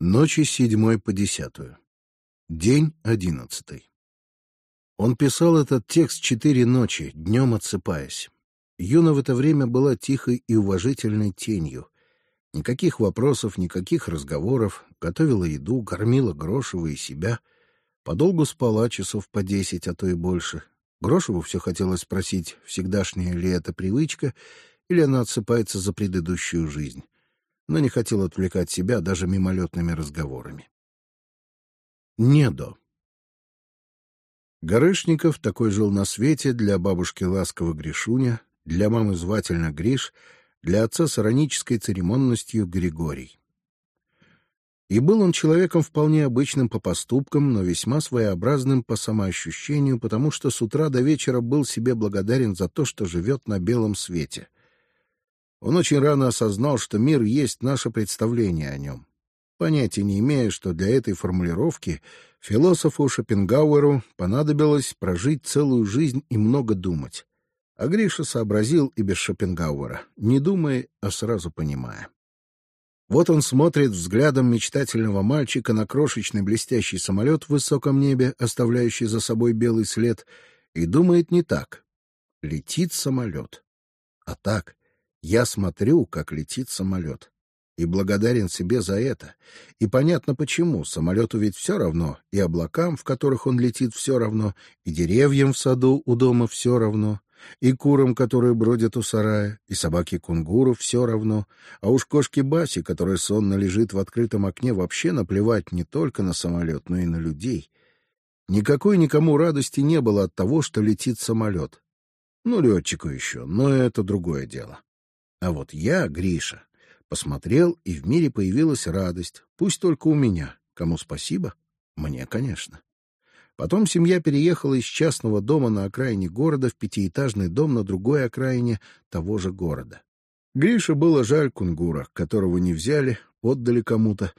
Ночи седьмой по десятую. День одиннадцатый. Он писал этот текст четыре ночи, днем отсыпаясь. Юна в это время была тихой и уважительной тенью. Никаких вопросов, никаких разговоров, готовила еду, кормила Грошева и себя. Подолгу спала часов по десять, а то и больше. Грошеву все хотелось спросить, всегдашняя ли это привычка, или она отсыпается за предыдущую жизнь но не хотел отвлекать себя даже мимолетными разговорами. Недо. Горышников такой жил на свете для бабушки ласково Гришуня, для мамы звательно Гриш, для отца с иронической церемонностью Григорий. И был он человеком вполне обычным по поступкам, но весьма своеобразным по самоощущению, потому что с утра до вечера был себе благодарен за то, что живет на белом свете. Он очень рано осознал, что мир есть наше представление о нем, понятия не имея, что для этой формулировки философу Шопенгауэру понадобилось прожить целую жизнь и много думать. А Гриша сообразил и без Шопенгауэра, не думая, а сразу понимая. Вот он смотрит взглядом мечтательного мальчика на крошечный блестящий самолет в высоком небе, оставляющий за собой белый след, и думает не так. Летит самолет. А так — я смотрю, как летит самолет. И благодарен себе за это. И понятно почему. Самолету ведь все равно, и облакам, в которых он летит, все равно, и деревьям в саду у дома все равно, и курам, которые бродят у сарая, и собаке кунгуру все равно, а уж кошке Баси, которая сонно лежит в открытом окне, вообще наплевать не только на самолет, но и на людей. Никакой никому радости не было от того, что летит самолет. Ну, летчику еще, но это другое дело. А вот я, Гриша, посмотрел, и в мире появилась радость. Пусть только у меня. Кому спасибо? Мне, конечно. Потом семья переехала из частного дома на окраине города в пятиэтажный дом на другой окраине того же города. Грише было жаль кунгура, которого не взяли, отдали кому-то,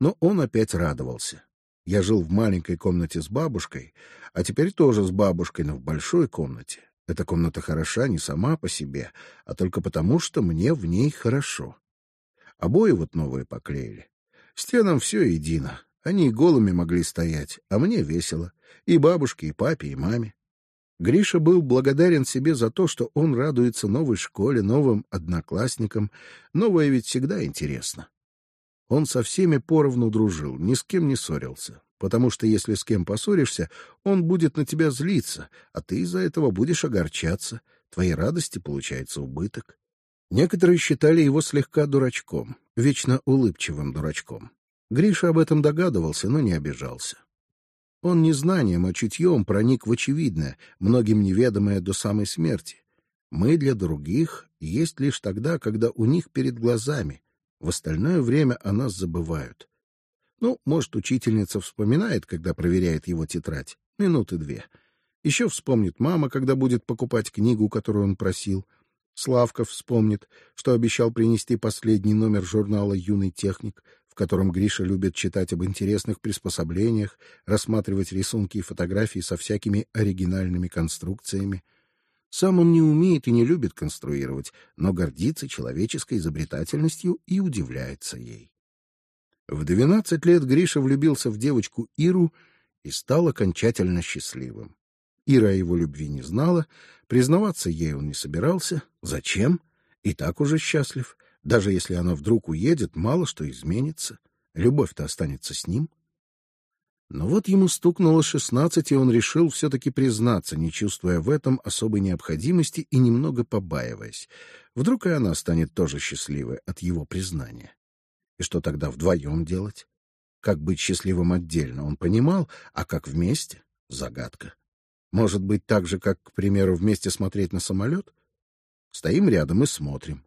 но он опять радовался. Я жил в маленькой комнате с бабушкой, а теперь тоже с бабушкой, но в большой комнате. Эта комната хороша не сама по себе, а только потому, что мне в ней хорошо. Обои вот новые поклеили. Стенам все едино. Они и голыми могли стоять, а мне весело. И бабушке, и папе, и маме. Гриша был благодарен себе за то, что он радуется новой школе, новым одноклассникам. Новое ведь всегда интересно. Он со всеми поровну дружил, ни с кем не ссорился потому что если с кем поссоришься, он будет на тебя злиться, а ты из-за этого будешь огорчаться. Твоей радости получается убыток. Некоторые считали его слегка дурачком, вечно улыбчивым дурачком. Гриша об этом догадывался, но не обижался. Он не знанием, а чутьем проник в очевидное, многим неведомое до самой смерти. Мы для других есть лишь тогда, когда у них перед глазами. В остальное время о нас забывают. Ну, может, учительница вспоминает, когда проверяет его тетрадь. Минуты две. Еще вспомнит мама, когда будет покупать книгу, которую он просил. Славка вспомнит, что обещал принести последний номер журнала «Юный техник», в котором Гриша любит читать об интересных приспособлениях, рассматривать рисунки и фотографии со всякими оригинальными конструкциями. Сам он не умеет и не любит конструировать, но гордится человеческой изобретательностью и удивляется ей. В двенадцать лет Гриша влюбился в девочку Иру и стал окончательно счастливым. Ира его любви не знала, признаваться ей он не собирался. Зачем? И так уже счастлив. Даже если она вдруг уедет, мало что изменится. Любовь-то останется с ним. Но вот ему стукнуло шестнадцать, и он решил все-таки признаться, не чувствуя в этом особой необходимости и немного побаиваясь. Вдруг и она станет тоже счастливой от его признания. И что тогда вдвоем делать? Как быть счастливым отдельно, он понимал, а как вместе — загадка. Может быть, так же, как, к примеру, вместе смотреть на самолет? Стоим рядом и смотрим.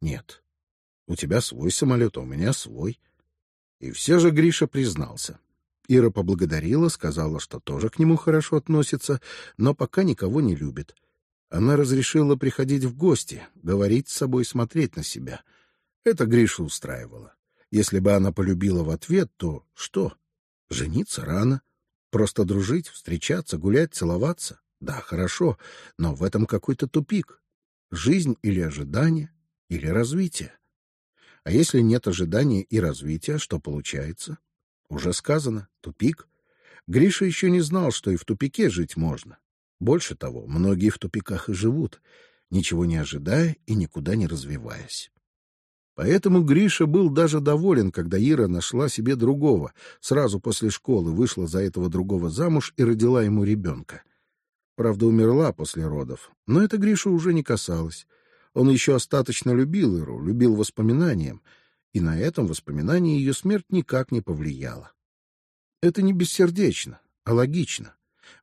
Нет, у тебя свой самолет, а у меня свой. И все же Гриша признался. Ира поблагодарила, сказала, что тоже к нему хорошо относится, но пока никого не любит. Она разрешила приходить в гости, говорить с собой, смотреть на себя. Это Гришу устраивало. Если бы она полюбила в ответ, то что? Жениться рано. Просто дружить, встречаться, гулять, целоваться. Да, хорошо, но в этом какой-то тупик. Жизнь или ожидание, или развитие. А если нет ожидания и развития, что получается? Уже сказано, тупик. Гриша еще не знал, что и в тупике жить можно. Больше того, многие в тупиках и живут, ничего не ожидая и никуда не развиваясь. Поэтому Гриша был даже доволен, когда Ира нашла себе другого, сразу после школы вышла за этого другого замуж и родила ему ребенка. Правда, умерла после родов, но это Гришу уже не касалось. Он еще остаточно любил Иру, любил воспоминаниям, и на этом воспоминании ее смерть никак не повлияла. Это не бессердечно, а логично.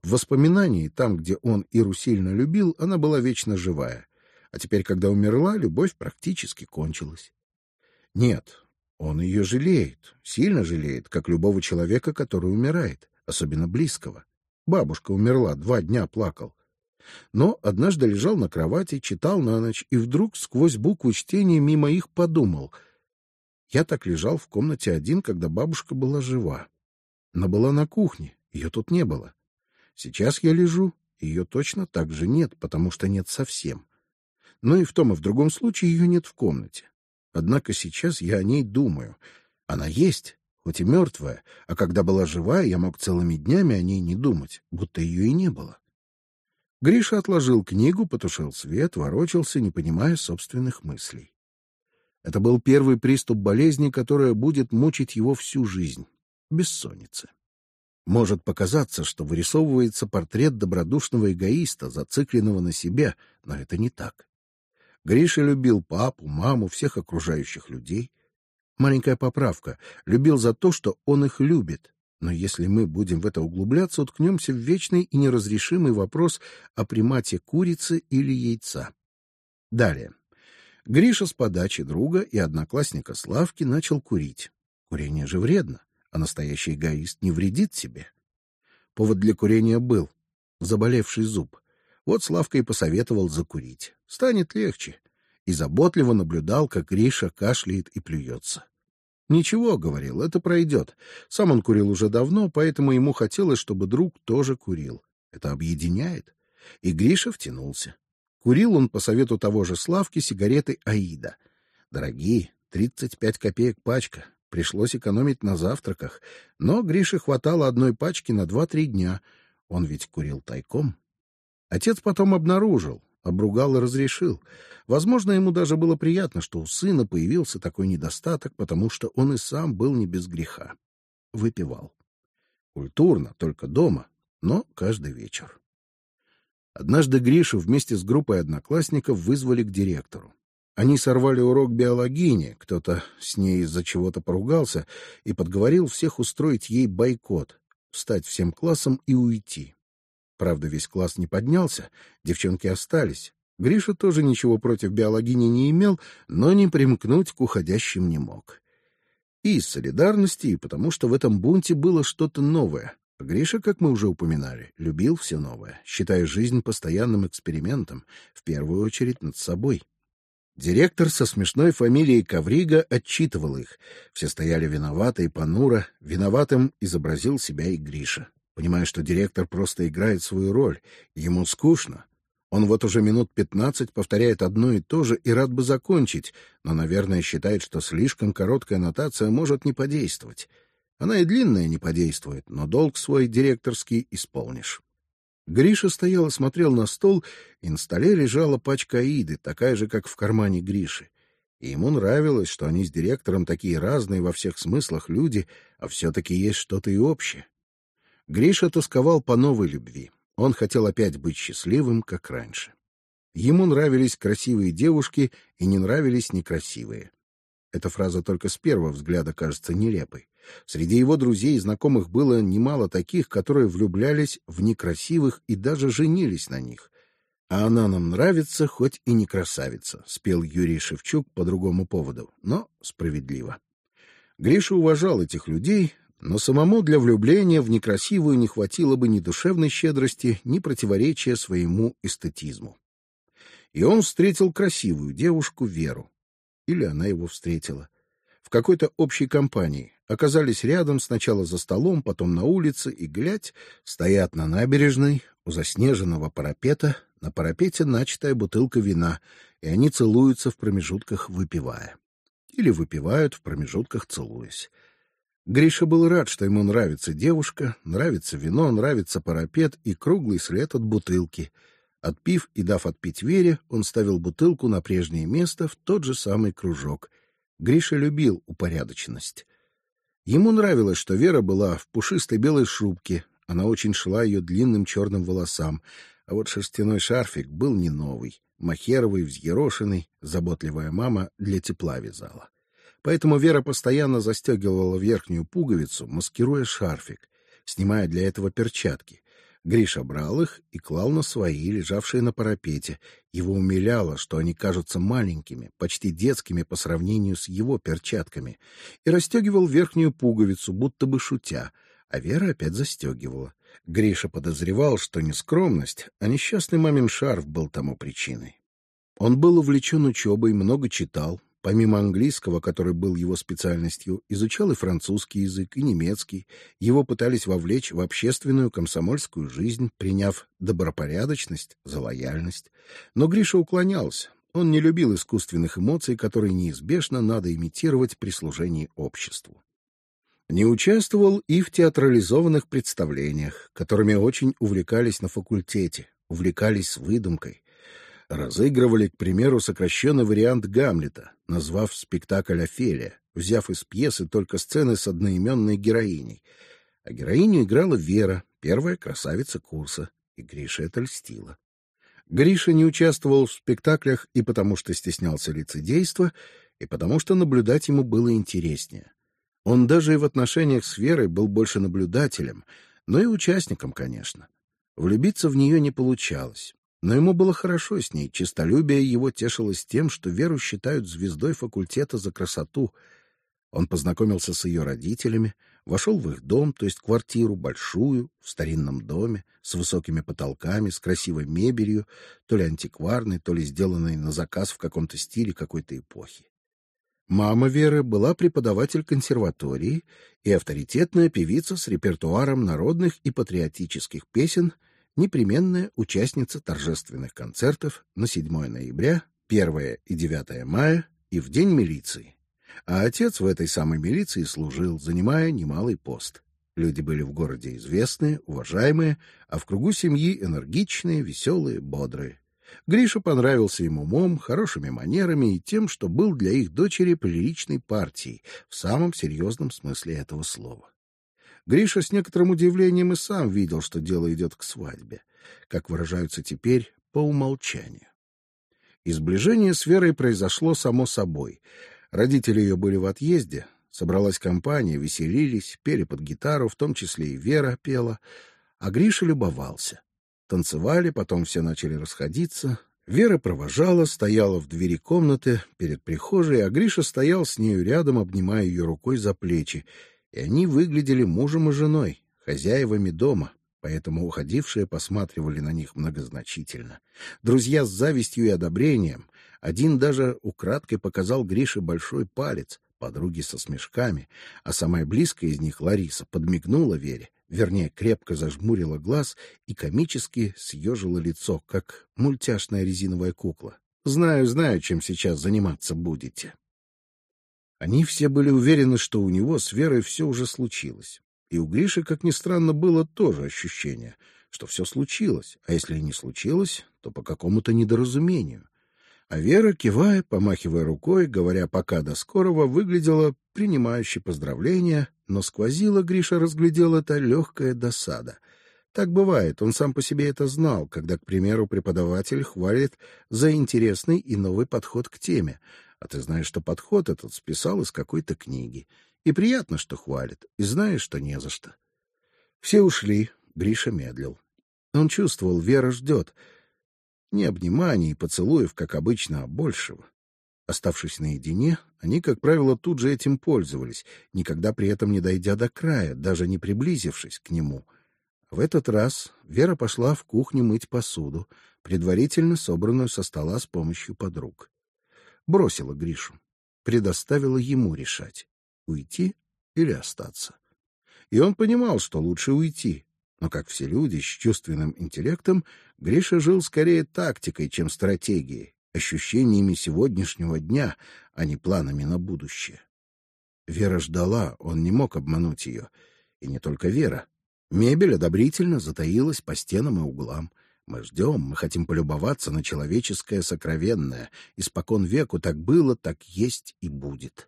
В воспоминании, там, где он Иру сильно любил, она была вечно живая. А теперь, когда умерла, любовь практически кончилась. Нет, он ее жалеет, сильно жалеет, как любого человека, который умирает, особенно близкого. Бабушка умерла, два дня плакал. Но однажды лежал на кровати, читал на ночь, и вдруг сквозь букву чтения мимо их подумал. Я так лежал в комнате один, когда бабушка была жива. Она была на кухне, ее тут не было. Сейчас я лежу, ее точно так же нет, потому что нет совсем. Но и в том и в другом случае ее нет в комнате. Однако сейчас я о ней думаю. Она есть, хоть и мертвая, а когда была живая, я мог целыми днями о ней не думать, будто ее и не было. Гриша отложил книгу, потушил свет, ворочался, не понимая собственных мыслей. Это был первый приступ болезни, которая будет мучить его всю жизнь — бессонница. Может показаться, что вырисовывается портрет добродушного эгоиста, зацикленного на себе, но это не так. Гриша любил папу, маму, всех окружающих людей. Маленькая поправка. Любил за то, что он их любит. Но если мы будем в это углубляться, уткнемся в вечный и неразрешимый вопрос о примате курицы или яйца. Далее. Гриша с подачи друга и одноклассника Славки начал курить. Курение же вредно, а настоящий эгоист не вредит себе. Повод для курения был заболевший зуб. Вот Славка и посоветовал закурить. Станет легче. И заботливо наблюдал, как Гриша кашляет и плюется. Ничего, говорил, это пройдет. Сам он курил уже давно, поэтому ему хотелось, чтобы друг тоже курил. Это объединяет. И Гриша втянулся. Курил он по совету того же Славки сигареты Аида. Дорогие, тридцать пять копеек пачка. Пришлось экономить на завтраках, но Грише хватало одной пачки на два-три дня. Он ведь курил тайком. Отец потом обнаружил, обругал и разрешил. Возможно, ему даже было приятно, что у сына появился такой недостаток, потому что он и сам был не без греха. Выпивал. Культурно, только дома, но каждый вечер. Однажды Гришу вместе с группой одноклассников вызвали к директору. Они сорвали урок биологини, кто-то с ней из-за чего-то поругался и подговорил всех устроить ей бойкот, встать всем классом и уйти. Правда, весь класс не поднялся, девчонки остались. Гриша тоже ничего против биологини не имел, но не примкнуть к уходящим не мог. И из солидарности, и потому что в этом бунте было что-то новое. Гриша, как мы уже упоминали, любил все новое, считая жизнь постоянным экспериментом, в первую очередь над собой. Директор со смешной фамилией Коврига отчитывал их. Все стояли виноваты и понуро. Виноватым изобразил себя и Гриша понимая, что директор просто играет свою роль, ему скучно. Он вот уже минут пятнадцать повторяет одно и то же и рад бы закончить, но, наверное, считает, что слишком короткая нотация может не подействовать. Она и длинная не подействует, но долг свой директорский исполнишь. Гриша стоял и смотрел на стол, и на столе лежала пачка аиды, такая же, как в кармане Гриши. И ему нравилось, что они с директором такие разные во всех смыслах люди, а все-таки есть что-то и общее. Гриша тосковал по новой любви. Он хотел опять быть счастливым, как раньше. Ему нравились красивые девушки и не нравились некрасивые. Эта фраза только с первого взгляда кажется нелепой. Среди его друзей и знакомых было немало таких, которые влюблялись в некрасивых и даже женились на них. А она нам нравится, хоть и не красавица, спел Юрий Шевчук по другому поводу, но справедливо. Гриша уважал этих людей, но самому для влюбления в некрасивую не хватило бы ни душевной щедрости, ни противоречия своему эстетизму. И он встретил красивую девушку Веру. Или она его встретила. В какой-то общей компании. Оказались рядом, сначала за столом, потом на улице, и, глядь, стоят на набережной, у заснеженного парапета, на парапете начатая бутылка вина, и они целуются в промежутках, выпивая. или выпивают в промежутках целуясь. Гриша был рад, что ему нравится девушка, нравится вино, нравится парапет и круглый след от бутылки. Отпив и дав отпить Вере, он ставил бутылку на прежнее место в тот же самый кружок. Гриша любил упорядоченность. Ему нравилось, что Вера была в пушистой белой шубке, она очень шла ее длинным черным волосам, а вот шерстяной шарфик был не новый, махеровый, взъерошенный, заботливая мама для тепла вязала. Поэтому Вера постоянно застегивала верхнюю пуговицу, маскируя шарфик, снимая для этого перчатки. Гриша брал их и клал на свои, лежавшие на парапете. Его умиляло, что они кажутся маленькими, почти детскими по сравнению с его перчатками, и расстегивал верхнюю пуговицу, будто бы шутя, а Вера опять застегивала. Гриша подозревал, что не скромность, а несчастный мамин шарф был тому причиной. Он был увлечен учебой, много читал, Помимо английского, который был его специальностью, изучал и французский язык, и немецкий. Его пытались вовлечь в общественную комсомольскую жизнь, приняв добропорядочность за лояльность. Но Гриша уклонялся. Он не любил искусственных эмоций, которые неизбежно надо имитировать при служении обществу. Не участвовал и в театрализованных представлениях, которыми очень увлекались на факультете, увлекались выдумкой разыгрывали, к примеру, сокращенный вариант Гамлета, назвав спектакль Офелия, взяв из пьесы только сцены с одноименной героиней. А героиню играла Вера, первая красавица курса, и Гриша это льстило. Гриша не участвовал в спектаклях и потому что стеснялся лицедейства, и потому что наблюдать ему было интереснее. Он даже и в отношениях с Верой был больше наблюдателем, но и участником, конечно. Влюбиться в нее не получалось. Но ему было хорошо с ней, честолюбие его тешилось тем, что Веру считают звездой факультета за красоту. Он познакомился с ее родителями, вошел в их дом, то есть квартиру, большую, в старинном доме, с высокими потолками, с красивой мебелью, то ли антикварной, то ли сделанной на заказ в каком-то стиле какой-то эпохи. Мама Веры была преподаватель консерватории и авторитетная певица с репертуаром народных и патриотических песен — непременная участница торжественных концертов на 7 ноября, 1 и 9 мая и в день милиции. А отец в этой самой милиции служил, занимая немалый пост. Люди были в городе известные, уважаемые, а в кругу семьи энергичные, веселые, бодрые. Гриша понравился им умом, хорошими манерами и тем, что был для их дочери приличной партией в самом серьезном смысле этого слова. Гриша с некоторым удивлением и сам видел, что дело идет к свадьбе, как выражаются теперь, по умолчанию. Изближение с Верой произошло само собой. Родители ее были в отъезде, собралась компания, веселились, пели под гитару, в том числе и Вера пела, а Гриша любовался. Танцевали, потом все начали расходиться. Вера провожала, стояла в двери комнаты перед прихожей, а Гриша стоял с нею рядом, обнимая ее рукой за плечи и они выглядели мужем и женой, хозяевами дома, поэтому уходившие посматривали на них многозначительно. Друзья с завистью и одобрением. Один даже украдкой показал Грише большой палец, подруги со смешками, а самая близкая из них, Лариса, подмигнула Вере, вернее, крепко зажмурила глаз и комически съежила лицо, как мультяшная резиновая кукла. «Знаю, знаю, чем сейчас заниматься будете». Они все были уверены, что у него с Верой все уже случилось. И у Гриши, как ни странно, было тоже ощущение, что все случилось, а если и не случилось, то по какому-то недоразумению. А Вера, кивая, помахивая рукой, говоря «пока до скорого», выглядела принимающей поздравления, но сквозила, Гриша разглядел это легкая досада. Так бывает, он сам по себе это знал, когда, к примеру, преподаватель хвалит за интересный и новый подход к теме, а ты знаешь, что подход этот списал из какой-то книги. И приятно, что хвалит, и знаешь, что не за что. Все ушли, Гриша медлил. Он чувствовал, Вера ждет. Не обниманий и поцелуев, как обычно, а большего. Оставшись наедине, они, как правило, тут же этим пользовались, никогда при этом не дойдя до края, даже не приблизившись к нему. В этот раз Вера пошла в кухню мыть посуду, предварительно собранную со стола с помощью подруг бросила Гришу, предоставила ему решать, уйти или остаться. И он понимал, что лучше уйти, но, как все люди с чувственным интеллектом, Гриша жил скорее тактикой, чем стратегией, ощущениями сегодняшнего дня, а не планами на будущее. Вера ждала, он не мог обмануть ее. И не только Вера. Мебель одобрительно затаилась по стенам и углам. Мы ждем, мы хотим полюбоваться на человеческое сокровенное. Испокон веку так было, так есть и будет.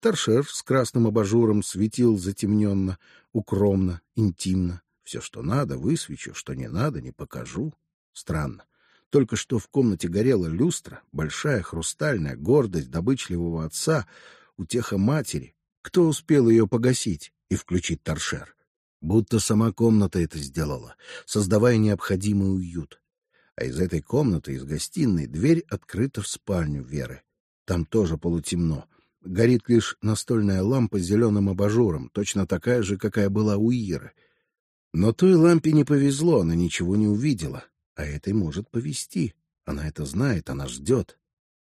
Торшер с красным абажуром светил затемненно, укромно, интимно. Все, что надо, высвечу, что не надо, не покажу. Странно. Только что в комнате горела люстра, большая, хрустальная, гордость добычливого отца, утеха матери. Кто успел ее погасить и включить торшер? Будто сама комната это сделала, создавая необходимый уют. А из этой комнаты, из гостиной, дверь открыта в спальню Веры. Там тоже полутемно. Горит лишь настольная лампа с зеленым абажуром, точно такая же, какая была у Иры. Но той лампе не повезло, она ничего не увидела. А этой может повезти. Она это знает, она ждет.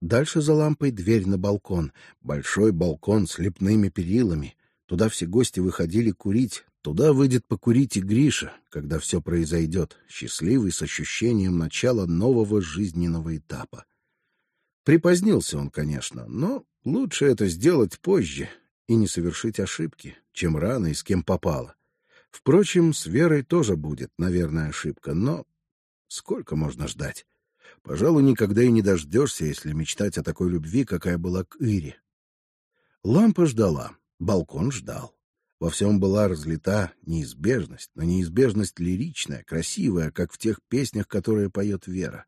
Дальше за лампой дверь на балкон. Большой балкон с лепными перилами. Туда все гости выходили курить. Туда выйдет покурить и Гриша, когда все произойдет, счастливый с ощущением начала нового жизненного этапа. Припозднился он, конечно, но лучше это сделать позже и не совершить ошибки, чем рано и с кем попало. Впрочем, с Верой тоже будет, наверное, ошибка, но Сколько можно ждать? Пожалуй, никогда и не дождешься, если мечтать о такой любви, какая была к Ире. Лампа ждала, балкон ждал. Во всем была разлита неизбежность, но неизбежность лиричная, красивая, как в тех песнях, которые поет Вера.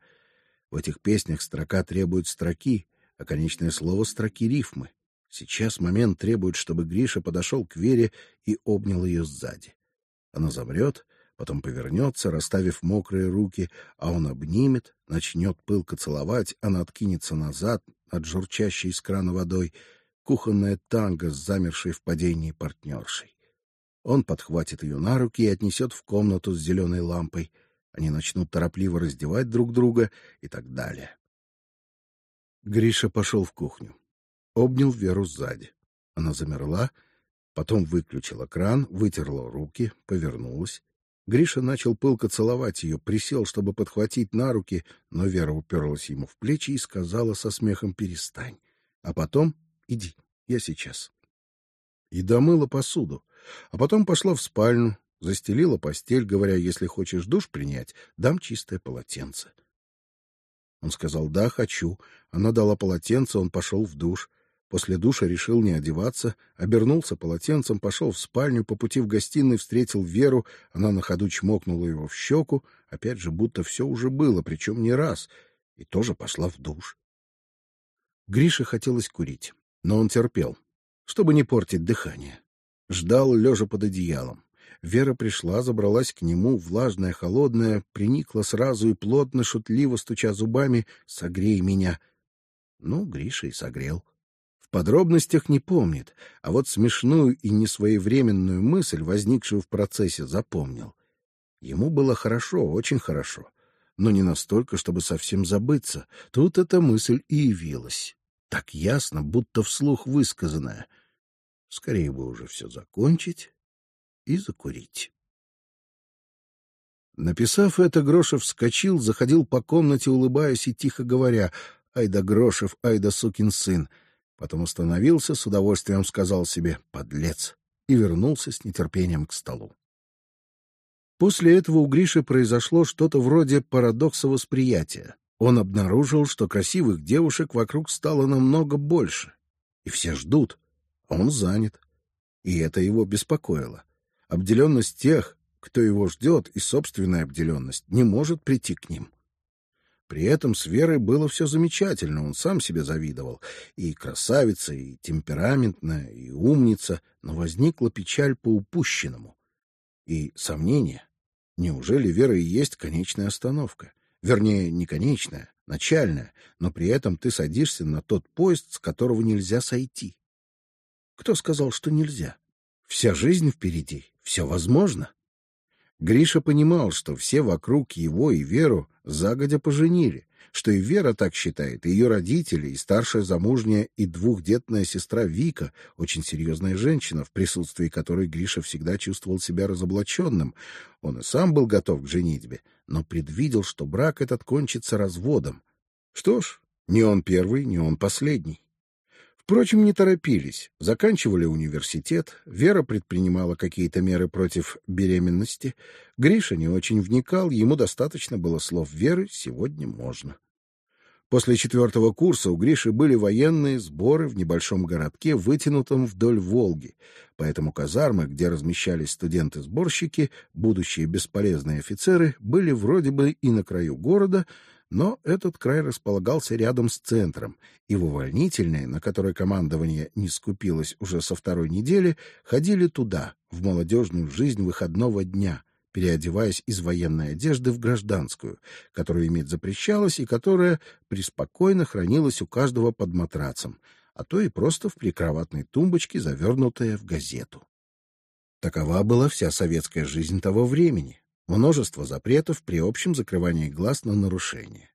В этих песнях строка требует строки, а конечное слово строки рифмы. Сейчас момент требует, чтобы Гриша подошел к Вере и обнял ее сзади. Она замрет, потом повернется, расставив мокрые руки, а он обнимет, начнет пылко целовать, она откинется назад от журчащей из крана водой, кухонная танго с замершей в падении партнершей. Он подхватит ее на руки и отнесет в комнату с зеленой лампой. Они начнут торопливо раздевать друг друга и так далее. Гриша пошел в кухню, обнял Веру сзади. Она замерла, потом выключила кран, вытерла руки, повернулась. Гриша начал пылко целовать ее, присел, чтобы подхватить на руки, но Вера уперлась ему в плечи и сказала со смехом «перестань». А потом «иди, я сейчас». И домыла посуду, а потом пошла в спальню, застелила постель, говоря, если хочешь душ принять, дам чистое полотенце. Он сказал «да, хочу». Она дала полотенце, он пошел в душ. После душа решил не одеваться, обернулся полотенцем, пошел в спальню, по пути в гостиной встретил Веру, она на ходу чмокнула его в щеку, опять же, будто все уже было, причем не раз, и тоже пошла в душ. Грише хотелось курить, но он терпел, чтобы не портить дыхание. Ждал, лежа под одеялом. Вера пришла, забралась к нему, влажная, холодная, приникла сразу и плотно, шутливо стуча зубами, «Согрей меня!» Ну, Гриша и согрел подробностях не помнит, а вот смешную и несвоевременную мысль, возникшую в процессе, запомнил. Ему было хорошо, очень хорошо, но не настолько, чтобы совсем забыться. Тут эта мысль и явилась, так ясно, будто вслух высказанная. Скорее бы уже все закончить и закурить. Написав это, Грошев вскочил, заходил по комнате, улыбаясь и тихо говоря: "Ай да Грошев, ай да сукин сын". Потом остановился, с удовольствием сказал себе «подлец» и вернулся с нетерпением к столу. После этого у Гриши произошло что-то вроде парадокса восприятия. Он обнаружил, что красивых девушек вокруг стало намного больше, и все ждут, а он занят. И это его беспокоило. Обделенность тех, кто его ждет, и собственная обделенность не может прийти к ним. При этом с Верой было все замечательно, он сам себе завидовал. И красавица, и темпераментная, и умница, но возникла печаль по упущенному. И сомнение. Неужели Вера и есть конечная остановка? Вернее, не конечная, начальная, но при этом ты садишься на тот поезд, с которого нельзя сойти. Кто сказал, что нельзя? Вся жизнь впереди, все возможно. Гриша понимал, что все вокруг его и Веру загодя поженили, что и Вера так считает, и ее родители, и старшая замужняя и двухдетная сестра Вика, очень серьезная женщина, в присутствии которой Гриша всегда чувствовал себя разоблаченным. Он и сам был готов к женитьбе, но предвидел, что брак этот кончится разводом. Что ж, не он первый, не он последний. Впрочем, не торопились. Заканчивали университет, Вера предпринимала какие-то меры против беременности. Гриша не очень вникал, ему достаточно было слов Веры «сегодня можно». После четвертого курса у Гриши были военные сборы в небольшом городке, вытянутом вдоль Волги. Поэтому казармы, где размещались студенты-сборщики, будущие бесполезные офицеры, были вроде бы и на краю города, но этот край располагался рядом с центром, и в увольнительные, на которые командование не скупилось уже со второй недели, ходили туда, в молодежную жизнь выходного дня, переодеваясь из военной одежды в гражданскую, которую иметь запрещалось и которая преспокойно хранилась у каждого под матрацем, а то и просто в прикроватной тумбочке, завернутая в газету. Такова была вся советская жизнь того времени множество запретов при общем закрывании глаз на нарушения.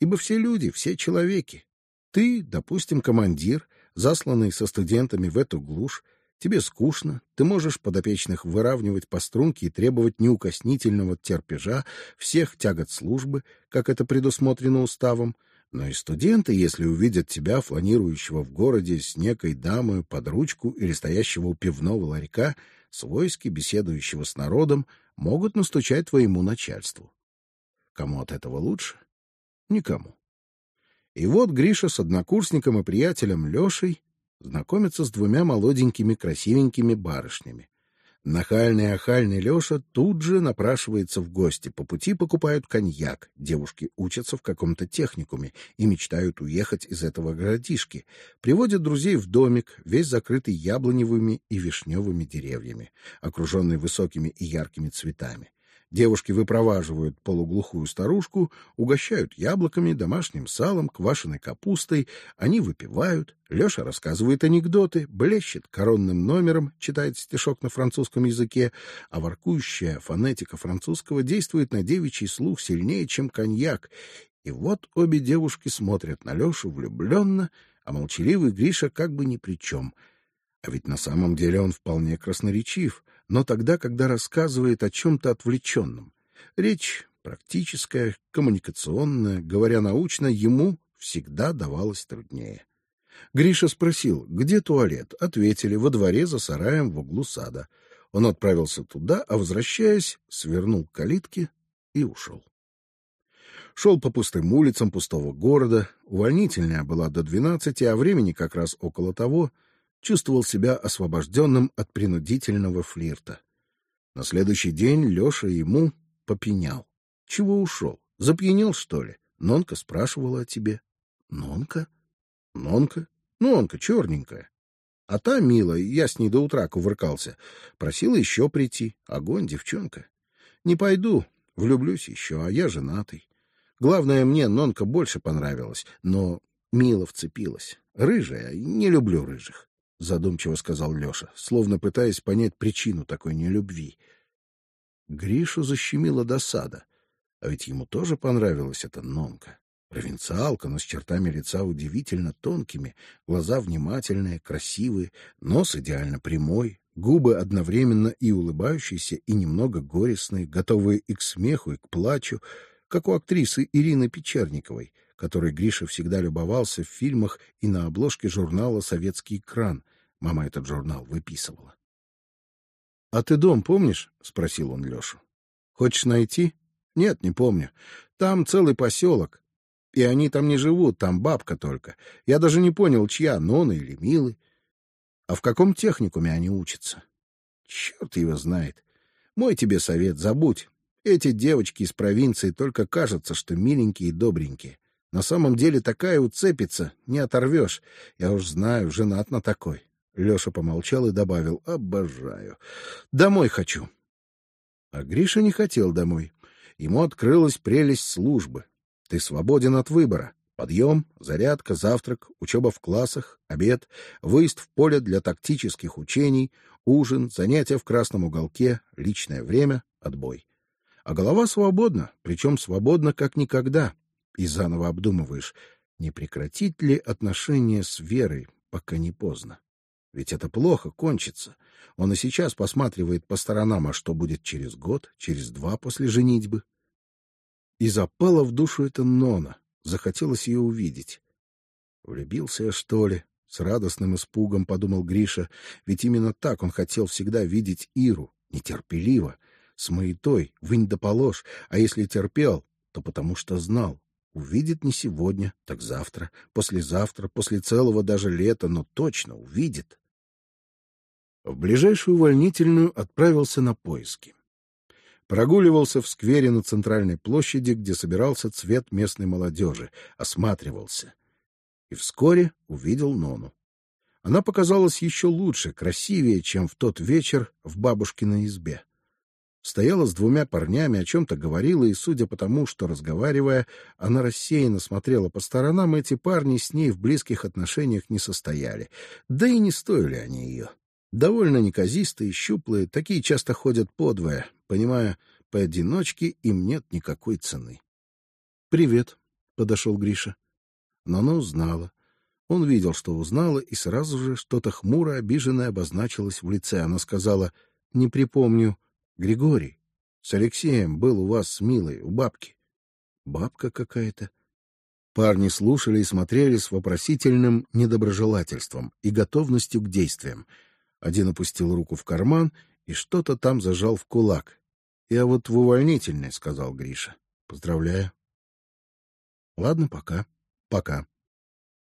Ибо все люди, все человеки. Ты, допустим, командир, засланный со студентами в эту глушь, тебе скучно, ты можешь подопечных выравнивать по струнке и требовать неукоснительного терпежа всех тягот службы, как это предусмотрено уставом, но и студенты, если увидят тебя, фланирующего в городе с некой дамой под ручку или стоящего у пивного ларька, свойски, беседующего с народом, могут настучать твоему начальству. Кому от этого лучше? Никому. И вот Гриша с однокурсником и приятелем Лешей знакомится с двумя молоденькими красивенькими барышнями. Нахальный и охальный Леша тут же напрашивается в гости. По пути покупают коньяк. Девушки учатся в каком-то техникуме и мечтают уехать из этого городишки. Приводят друзей в домик, весь закрытый яблоневыми и вишневыми деревьями, окруженный высокими и яркими цветами. Девушки выпроваживают полуглухую старушку, угощают яблоками, домашним салом, квашеной капустой. Они выпивают. Леша рассказывает анекдоты, блещет коронным номером, читает стишок на французском языке, а воркующая фонетика французского действует на девичий слух сильнее, чем коньяк. И вот обе девушки смотрят на Лешу влюбленно, а молчаливый Гриша как бы ни при чем. А ведь на самом деле он вполне красноречив — но тогда, когда рассказывает о чем-то отвлеченном. Речь практическая, коммуникационная, говоря научно, ему всегда давалось труднее. Гриша спросил, где туалет. Ответили, во дворе за сараем в углу сада. Он отправился туда, а, возвращаясь, свернул к калитке и ушел. Шел по пустым улицам пустого города. Увольнительная была до двенадцати, а времени как раз около того — чувствовал себя освобожденным от принудительного флирта. На следующий день Леша ему попенял. — Чего ушел? Запьянел, что ли? Нонка спрашивала о тебе. — Нонка? — Нонка? Нонка, черненькая. А та, милая, я с ней до утра кувыркался, просила еще прийти. Огонь, девчонка. Не пойду, влюблюсь еще, а я женатый. Главное, мне Нонка больше понравилась, но мило вцепилась. Рыжая, не люблю рыжих. — задумчиво сказал Леша, словно пытаясь понять причину такой нелюбви. Гришу защемила досада, а ведь ему тоже понравилась эта нонка. Провинциалка, но с чертами лица удивительно тонкими, глаза внимательные, красивые, нос идеально прямой, губы одновременно и улыбающиеся, и немного горестные, готовые и к смеху, и к плачу, как у актрисы Ирины Печерниковой — которой Гриша всегда любовался в фильмах и на обложке журнала «Советский экран». Мама этот журнал выписывала. — А ты дом помнишь? — спросил он Лешу. — Хочешь найти? — Нет, не помню. Там целый поселок. И они там не живут, там бабка только. Я даже не понял, чья, Нона или Милы. А в каком техникуме они учатся? Черт его знает. Мой тебе совет, забудь. Эти девочки из провинции только кажутся, что миленькие и добренькие. На самом деле такая уцепится, не оторвешь. Я уж знаю, женат на такой. Леша помолчал и добавил: "Обожаю. Домой хочу". А Гриша не хотел домой. Ему открылась прелесть службы. Ты свободен от выбора. Подъем, зарядка, завтрак, учеба в классах, обед, выезд в поле для тактических учений, ужин, занятия в красном уголке, личное время, отбой. А голова свободна, причем свободна как никогда и заново обдумываешь, не прекратить ли отношения с Верой, пока не поздно. Ведь это плохо кончится. Он и сейчас посматривает по сторонам, а что будет через год, через два после женитьбы. И запала в душу эта Нона, захотелось ее увидеть. Влюбился я, что ли? С радостным испугом подумал Гриша, ведь именно так он хотел всегда видеть Иру, нетерпеливо, с маятой, вынь да положь, а если терпел, то потому что знал, увидит не сегодня, так завтра, послезавтра, после целого даже лета, но точно увидит. В ближайшую увольнительную отправился на поиски. Прогуливался в сквере на центральной площади, где собирался цвет местной молодежи, осматривался — и вскоре увидел Нону. Она показалась еще лучше, красивее, чем в тот вечер в бабушкиной избе. Стояла с двумя парнями, о чем-то говорила, и, судя по тому, что, разговаривая, она рассеянно смотрела по сторонам, эти парни с ней в близких отношениях не состояли. Да и не стоили они ее. Довольно неказистые, щуплые, такие часто ходят подвое, понимая, поодиночке им нет никакой цены. — Привет, — подошел Гриша но она узнала. Он видел, что узнала, и сразу же что-то хмуро обиженное обозначилось в лице. Она сказала: "Не припомню, Григорий, с Алексеем был у вас с Милой у бабки. Бабка какая-то". Парни слушали и смотрели с вопросительным недоброжелательством и готовностью к действиям. Один опустил руку в карман и что-то там зажал в кулак. Я вот в увольнительной, сказал Гриша. Поздравляю. Ладно, пока. Пока.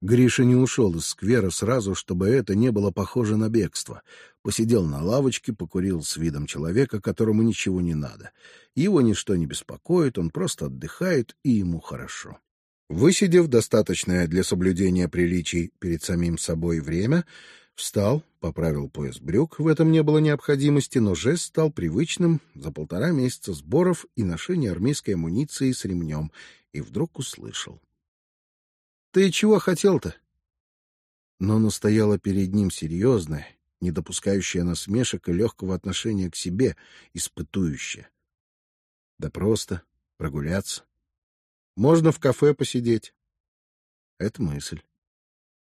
Гриша не ушел из сквера сразу, чтобы это не было похоже на бегство. Посидел на лавочке, покурил с видом человека, которому ничего не надо. Его ничто не беспокоит, он просто отдыхает, и ему хорошо. Высидев достаточное для соблюдения приличий перед самим собой время, встал, поправил пояс брюк, в этом не было необходимости, но жест стал привычным за полтора месяца сборов и ношения армейской амуниции с ремнем, и вдруг услышал. Ты чего хотел-то? Но она стояла перед ним серьезная, не допускающая насмешек и легкого отношения к себе, испытующая. Да просто прогуляться. Можно в кафе посидеть. Это мысль.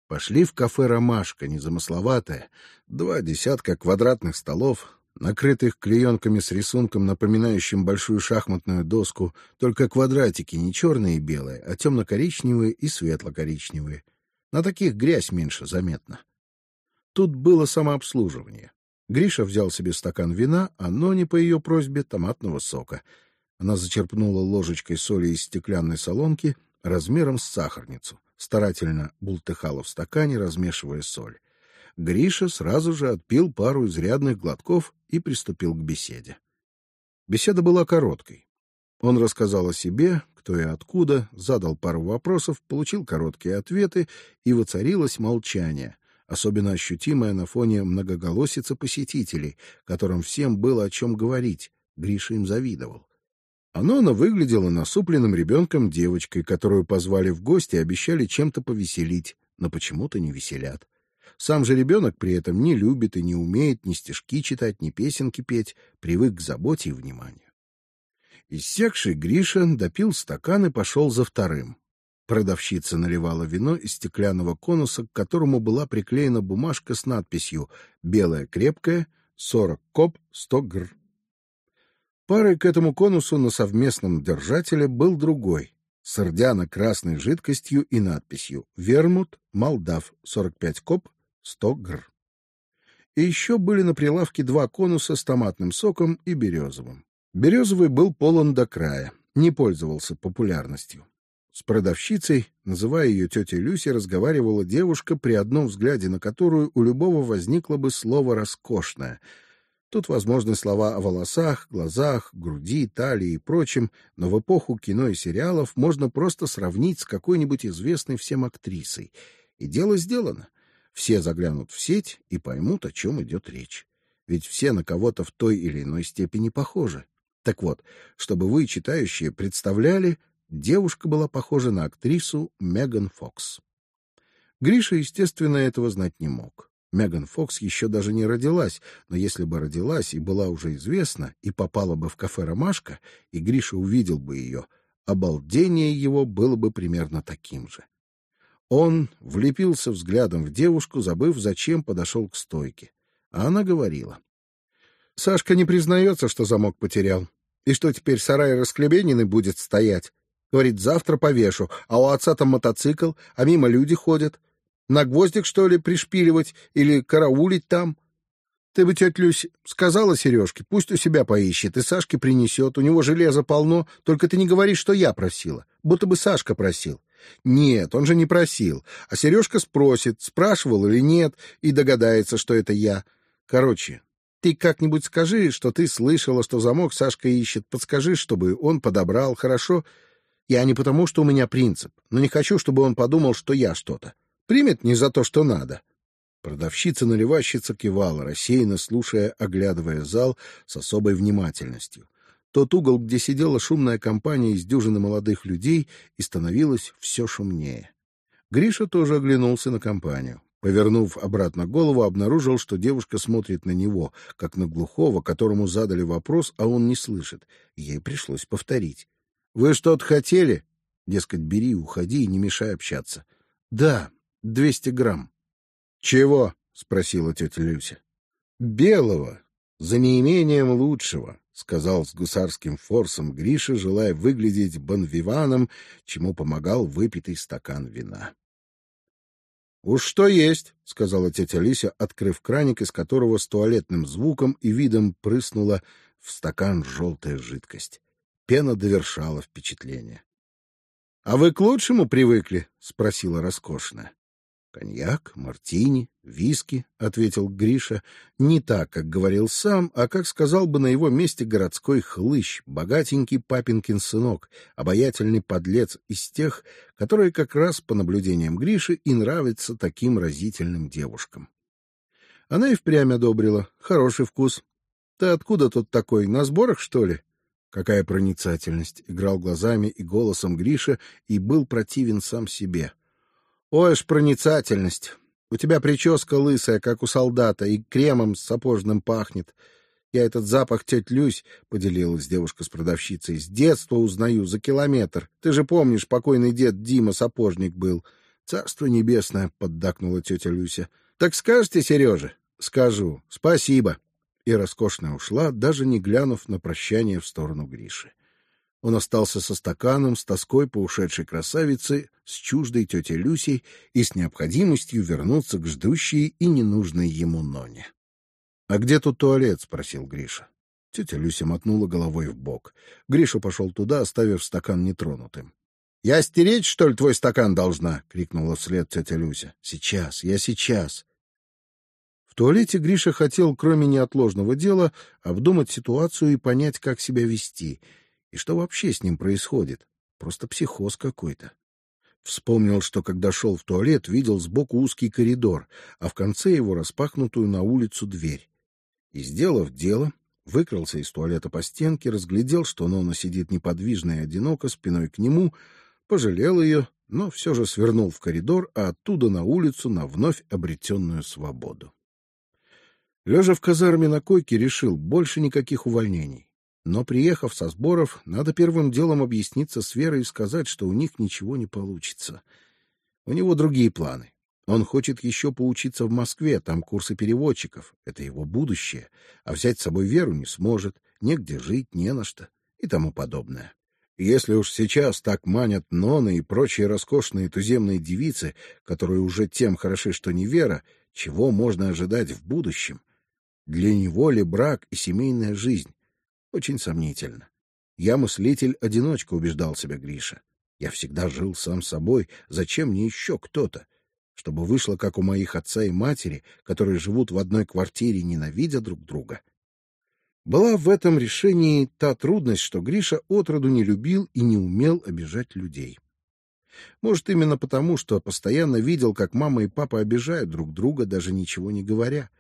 Пошли в кафе «Ромашка», незамысловатое, два десятка квадратных столов, накрытых клеенками с рисунком, напоминающим большую шахматную доску, только квадратики не черные и белые, а темно-коричневые и светло-коричневые. На таких грязь меньше заметна. Тут было самообслуживание. Гриша взял себе стакан вина, а Ноне по ее просьбе томатного сока. Она зачерпнула ложечкой соли из стеклянной солонки размером с сахарницу, старательно бултыхала в стакане, размешивая соль. Гриша сразу же отпил пару изрядных глотков и приступил к беседе. Беседа была короткой. Он рассказал о себе, кто и откуда, задал пару вопросов, получил короткие ответы, и воцарилось молчание, особенно ощутимое на фоне многоголосицы посетителей, которым всем было о чем говорить. Гриша им завидовал. Анона выглядела насупленным ребенком девочкой, которую позвали в гости и обещали чем-то повеселить, но почему-то не веселят. Сам же ребенок при этом не любит и не умеет ни стишки читать, ни песенки петь, привык к заботе и вниманию. Иссекший Гриша допил стакан и пошел за вторым. Продавщица наливала вино из стеклянного конуса, к которому была приклеена бумажка с надписью «Белое крепкое, 40 коп, 100 гр». Парой к этому конусу на совместном держателе был другой, с рдяно-красной жидкостью и надписью «Вермут, Молдав, 45 коп, 100 гр. И еще были на прилавке два конуса с томатным соком и березовым. Березовый был полон до края, не пользовался популярностью. С продавщицей, называя ее тетей Люси, разговаривала девушка, при одном взгляде на которую у любого возникло бы слово «роскошное». Тут возможны слова о волосах, глазах, груди, талии и прочем, но в эпоху кино и сериалов можно просто сравнить с какой-нибудь известной всем актрисой. И дело сделано. Все заглянут в сеть и поймут, о чем идет речь. Ведь все на кого-то в той или иной степени похожи. Так вот, чтобы вы, читающие, представляли, девушка была похожа на актрису Меган Фокс. Гриша, естественно, этого знать не мог. Меган Фокс еще даже не родилась, но если бы родилась и была уже известна и попала бы в кафе Ромашка, и Гриша увидел бы ее, обалдение его было бы примерно таким же. Он влепился взглядом в девушку, забыв, зачем подошел к стойке. А она говорила. Сашка не признается, что замок потерял. И что теперь сарай расклебенины будет стоять? Говорит, завтра повешу, а у отца там мотоцикл, а мимо люди ходят. На гвоздик, что ли, пришпиливать или караулить там? Ты бы, тетя Люсь, сказала Сережке, пусть у себя поищет и Сашке принесет. У него железа полно, только ты не говори, что я просила. Будто бы Сашка просил. Нет, он же не просил. А Сережка спросит, спрашивал или нет, и догадается, что это я. Короче, ты как-нибудь скажи, что ты слышала, что замок Сашка ищет. Подскажи, чтобы он подобрал, хорошо? Я не потому, что у меня принцип, но не хочу, чтобы он подумал, что я что-то. Примет не за то, что надо. Продавщица-наливальщица кивала, рассеянно слушая, оглядывая зал с особой внимательностью. Тот угол, где сидела шумная компания из дюжины молодых людей, и становилось все шумнее. Гриша тоже оглянулся на компанию. Повернув обратно голову, обнаружил, что девушка смотрит на него, как на глухого, которому задали вопрос, а он не слышит. Ей пришлось повторить. — Вы что-то хотели? Дескать, бери, уходи и не мешай общаться. — Да, двести грамм. Чего? спросила тетя Люся. Белого, за неимением лучшего, сказал с гусарским форсом Гриша, желая выглядеть бонвиваном, чему помогал выпитый стакан вина. Уж что есть, сказала тетя Лися, открыв краник, из которого с туалетным звуком и видом прыснула в стакан желтая жидкость. Пена довершала впечатление. А вы к лучшему привыкли? спросила роскошная. Коньяк, мартини, виски, ответил Гриша, не так, как говорил сам, а как сказал бы на его месте городской хлыщ, богатенький папинкин сынок, обаятельный подлец из тех, которые как раз по наблюдениям Гриши и нравятся таким разительным девушкам. Она и впрямь одобрила. Хороший вкус. Ты откуда тут такой? На сборах, что ли? Какая проницательность! Играл глазами и голосом Гриша и был противен сам себе. Ой ж проницательность. У тебя прическа лысая, как у солдата, и кремом с сапожным пахнет. Я этот запах теть Люсь, — поделилась девушка с продавщицей, — с детства узнаю, за километр. Ты же помнишь, покойный дед Дима сапожник был. Царство небесное, — поддакнула тетя Люся. — Так скажете, Сережа? — Скажу. Спасибо. И роскошная ушла, даже не глянув на прощание в сторону Гриши. Он остался со стаканом, с тоской по ушедшей красавице, с чуждой тетей Люсей и с необходимостью вернуться к ждущей и ненужной ему Ноне. — А где тут туалет? — спросил Гриша. Тетя Люся мотнула головой в бок. Гриша пошел туда, оставив стакан нетронутым. — Я стереть, что ли, твой стакан должна? — крикнула вслед тетя Люся. — Сейчас, я сейчас. В туалете Гриша хотел, кроме неотложного дела, обдумать ситуацию и понять, как себя вести — что вообще с ним происходит? Просто психоз какой-то. Вспомнил, что когда шел в туалет, видел сбоку узкий коридор, а в конце его распахнутую на улицу дверь. И, сделав дело, выкрался из туалета по стенке, разглядел, что Нона сидит неподвижно и одиноко, спиной к нему, пожалел ее, но все же свернул в коридор, а оттуда на улицу на вновь обретенную свободу. Лежа в казарме на койке, решил больше никаких увольнений. Но, приехав со сборов, надо первым делом объясниться с Верой и сказать, что у них ничего не получится. У него другие планы. Он хочет еще поучиться в Москве, там курсы переводчиков. Это его будущее. А взять с собой Веру не сможет. Негде жить, не на что. И тому подобное. если уж сейчас так манят Ноны и прочие роскошные туземные девицы, которые уже тем хороши, что не Вера, чего можно ожидать в будущем? Для него ли брак и семейная жизнь? Очень сомнительно. Я мыслитель-одиночка, убеждал себя Гриша. Я всегда жил сам собой, зачем мне еще кто-то? Чтобы вышло, как у моих отца и матери, которые живут в одной квартире, ненавидя друг друга. Была в этом решении та трудность, что Гриша отроду не любил и не умел обижать людей. Может, именно потому, что постоянно видел, как мама и папа обижают друг друга, даже ничего не говоря.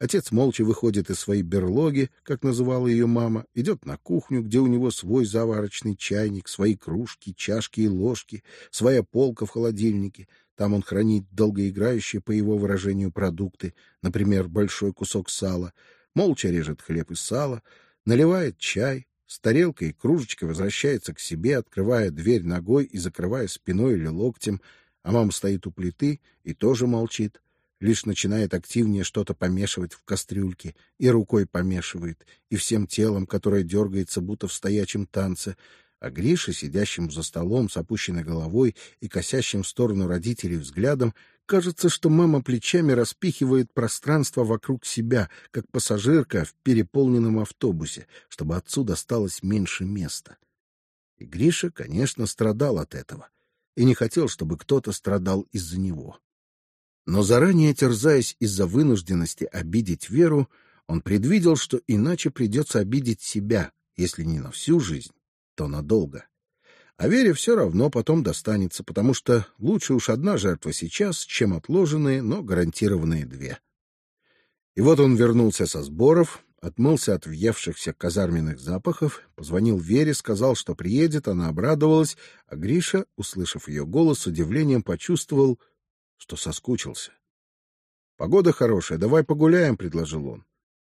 Отец молча выходит из своей берлоги, как называла ее мама, идет на кухню, где у него свой заварочный чайник, свои кружки, чашки и ложки, своя полка в холодильнике. Там он хранит долгоиграющие, по его выражению, продукты, например, большой кусок сала, молча режет хлеб и сало, наливает чай, с тарелкой и кружечкой возвращается к себе, открывая дверь ногой и закрывая спиной или локтем, а мама стоит у плиты и тоже молчит лишь начинает активнее что-то помешивать в кастрюльке, и рукой помешивает, и всем телом, которое дергается, будто в стоячем танце, а Гриша, сидящим за столом с опущенной головой и косящим в сторону родителей взглядом, Кажется, что мама плечами распихивает пространство вокруг себя, как пассажирка в переполненном автобусе, чтобы отцу досталось меньше места. И Гриша, конечно, страдал от этого и не хотел, чтобы кто-то страдал из-за него. Но заранее терзаясь из-за вынужденности обидеть Веру, он предвидел, что иначе придется обидеть себя, если не на всю жизнь, то надолго. А Вере все равно потом достанется, потому что лучше уж одна жертва сейчас, чем отложенные, но гарантированные две. И вот он вернулся со сборов, отмылся от въевшихся казарменных запахов, позвонил Вере, сказал, что приедет, она обрадовалась, а Гриша, услышав ее голос, с удивлением почувствовал, что соскучился. Погода хорошая, давай погуляем, предложил он.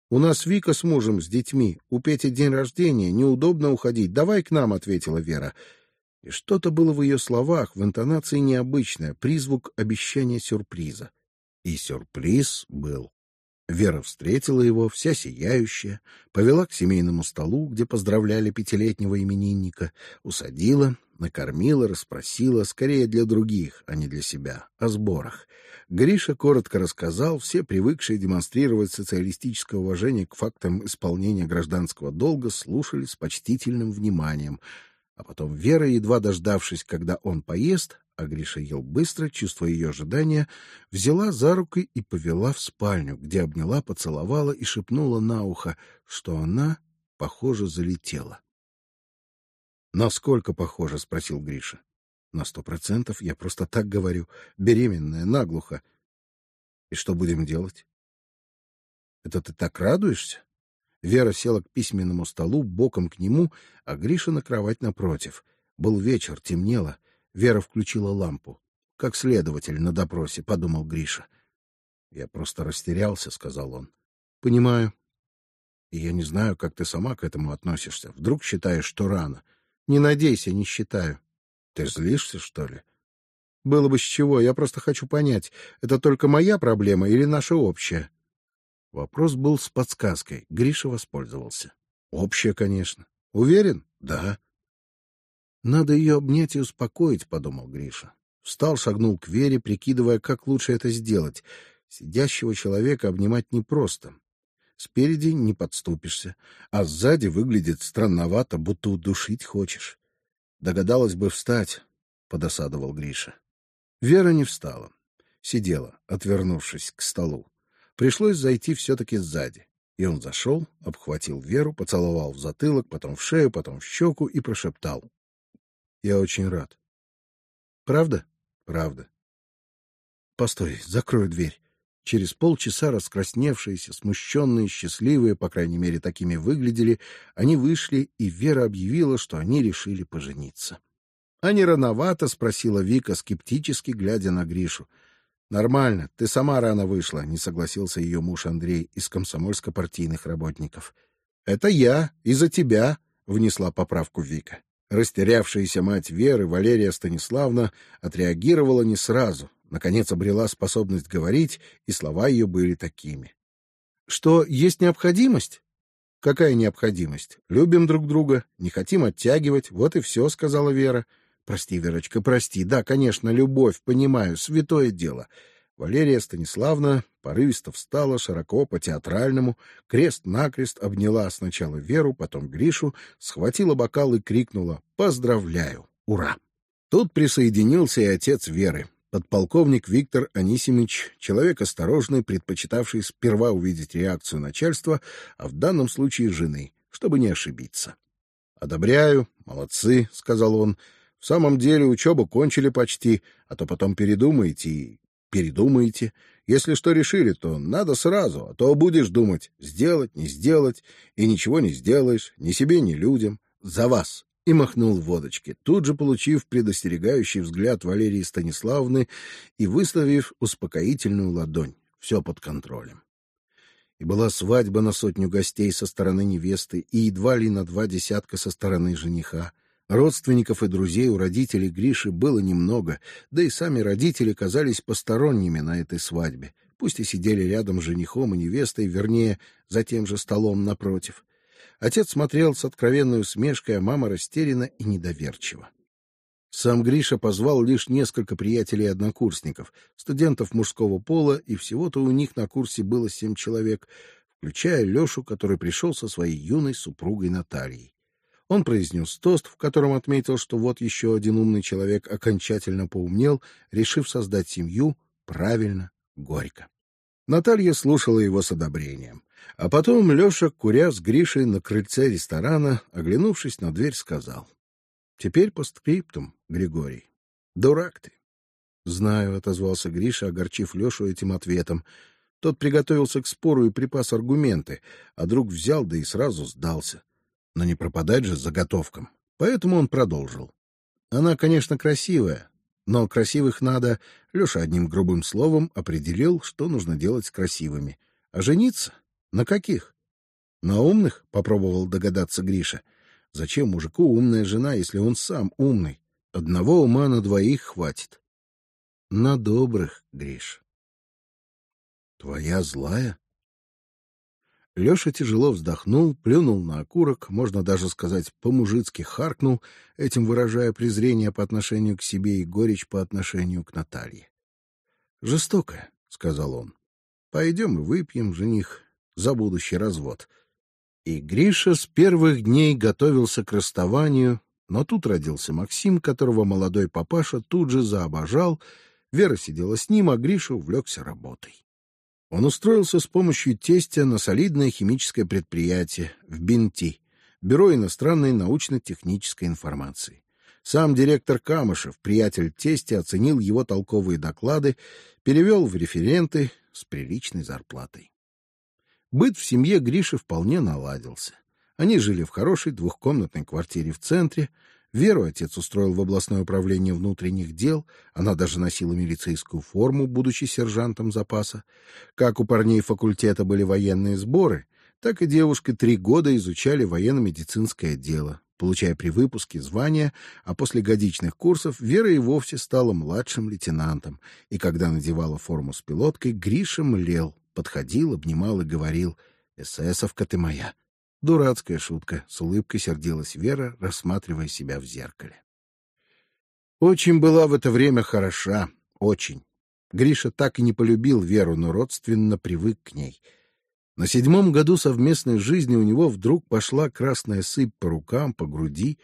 У нас Вика с мужем, с детьми. У Пети день рождения, неудобно уходить. Давай к нам, ответила Вера. И что-то было в ее словах, в интонации необычное, призвук обещания сюрприза. И сюрприз был. Вера встретила его, вся сияющая, повела к семейному столу, где поздравляли пятилетнего именинника, усадила, накормила, расспросила, скорее для других, а не для себя, о сборах. Гриша коротко рассказал, все привыкшие демонстрировать социалистическое уважение к фактам исполнения гражданского долга слушали с почтительным вниманием. А потом Вера, едва дождавшись, когда он поест, а Гриша ел быстро, чувствуя ее ожидания, взяла за руку и повела в спальню, где обняла, поцеловала и шепнула на ухо, что она, похоже, залетела. Насколько похоже? – спросил Гриша. На сто процентов. Я просто так говорю. Беременная, наглухо. И что будем делать? Это ты так радуешься? Вера села к письменному столу боком к нему, а Гриша на кровать напротив. Был вечер, темнело. Вера включила лампу. Как следователь на допросе, подумал Гриша. Я просто растерялся, сказал он. Понимаю. И я не знаю, как ты сама к этому относишься. Вдруг считаешь, что рано? Не надейся, не считаю. Ты злишься, что ли? Было бы с чего. Я просто хочу понять, это только моя проблема или наша общая. Вопрос был с подсказкой. Гриша воспользовался. Общая, конечно. Уверен? Да. Надо ее обнять и успокоить, подумал Гриша. Встал, шагнул к Вере, прикидывая, как лучше это сделать. Сидящего человека обнимать непросто. Спереди не подступишься, а сзади выглядит странновато, будто удушить хочешь. Догадалась бы встать, подосадовал Гриша. Вера не встала, сидела, отвернувшись к столу. Пришлось зайти все-таки сзади. И он зашел, обхватил Веру, поцеловал в затылок, потом в шею, потом в щеку и прошептал: я очень рад. Правда? Правда. Постой, закрою дверь. Через полчаса раскрасневшиеся, смущенные, счастливые, по крайней мере, такими выглядели, они вышли, и Вера объявила, что они решили пожениться. А не рановато, спросила Вика скептически, глядя на Гришу. Нормально, ты сама рано вышла, не согласился ее муж Андрей из комсомольско-партийных работников. Это я из-за тебя внесла поправку Вика. Растерявшаяся мать Веры, Валерия Станиславна, отреагировала не сразу. Наконец обрела способность говорить, и слова ее были такими: что есть необходимость. Какая необходимость? Любим друг друга, не хотим оттягивать, вот и все, сказала Вера. Прости, Верочка, прости. Да, конечно, любовь, понимаю, святое дело. Валерия Станиславна порывисто встала, широко по-театральному, крест-накрест обняла сначала Веру, потом Гришу, схватила бокал и крикнула «Поздравляю! Ура!». Тут присоединился и отец Веры, подполковник Виктор Анисимович, человек осторожный, предпочитавший сперва увидеть реакцию начальства, а в данном случае жены, чтобы не ошибиться. «Одобряю, молодцы», — сказал он. «В самом деле учебу кончили почти, а то потом передумаете и передумаете. Если что решили, то надо сразу, а то будешь думать, сделать, не сделать, и ничего не сделаешь, ни себе, ни людям. За вас. И махнул в водочке, тут же получив предостерегающий взгляд Валерии Станиславны и выставив успокоительную ладонь. Все под контролем. И была свадьба на сотню гостей со стороны невесты и едва ли на два десятка со стороны жениха. Родственников и друзей у родителей Гриши было немного, да и сами родители казались посторонними на этой свадьбе, пусть и сидели рядом с женихом и невестой, вернее, за тем же столом напротив. Отец смотрел с откровенной усмешкой, а мама растерянно и недоверчиво. Сам Гриша позвал лишь несколько приятелей однокурсников, студентов мужского пола, и всего-то у них на курсе было семь человек, включая Лешу, который пришел со своей юной супругой Натальей. Он произнес тост, в котором отметил, что вот еще один умный человек окончательно поумнел, решив создать семью правильно, горько. Наталья слушала его с одобрением. А потом Леша, куря с Гришей на крыльце ресторана, оглянувшись на дверь, сказал. — Теперь по скриптум, Григорий. Дурак ты. — Знаю, — отозвался Гриша, огорчив Лешу этим ответом. Тот приготовился к спору и припас аргументы, а друг взял да и сразу сдался. Но не пропадать же заготовкам. Поэтому он продолжил. Она, конечно, красивая, но красивых надо... Леша одним грубым словом определил, что нужно делать с красивыми. А жениться? На каких? На умных? Попробовал догадаться Гриша. Зачем мужику умная жена, если он сам умный? Одного ума на двоих хватит. На добрых, Гриш. Твоя злая? Леша тяжело вздохнул, плюнул на окурок, можно даже сказать, по-мужицки харкнул, этим выражая презрение по отношению к себе и горечь по отношению к Наталье. «Жестокая», — сказал он. «Пойдем и выпьем, жених, за будущий развод». И Гриша с первых дней готовился к расставанию, но тут родился Максим, которого молодой папаша тут же заобожал. Вера сидела с ним, а Гриша увлекся работой. Он устроился с помощью тестя на солидное химическое предприятие в Бинти, Бюро иностранной научно-технической информации. Сам директор Камышев, приятель тестя, оценил его толковые доклады, перевел в референты с приличной зарплатой. Быт в семье Гриши вполне наладился. Они жили в хорошей двухкомнатной квартире в центре, Веру отец устроил в областное управление внутренних дел, она даже носила милицейскую форму, будучи сержантом запаса. Как у парней факультета были военные сборы, так и девушка три года изучали военно-медицинское дело, получая при выпуске звания, а после годичных курсов Вера и вовсе стала младшим лейтенантом, и когда надевала форму с пилоткой, Гриша млел, подходил, обнимал и говорил «Эсэсовка ты моя». Дурацкая шутка, с улыбкой сердилась Вера, рассматривая себя в зеркале. Очень была в это время хороша, очень. Гриша так и не полюбил Веру, но родственно привык к ней. На седьмом году совместной жизни у него вдруг пошла красная сыпь по рукам, по груди.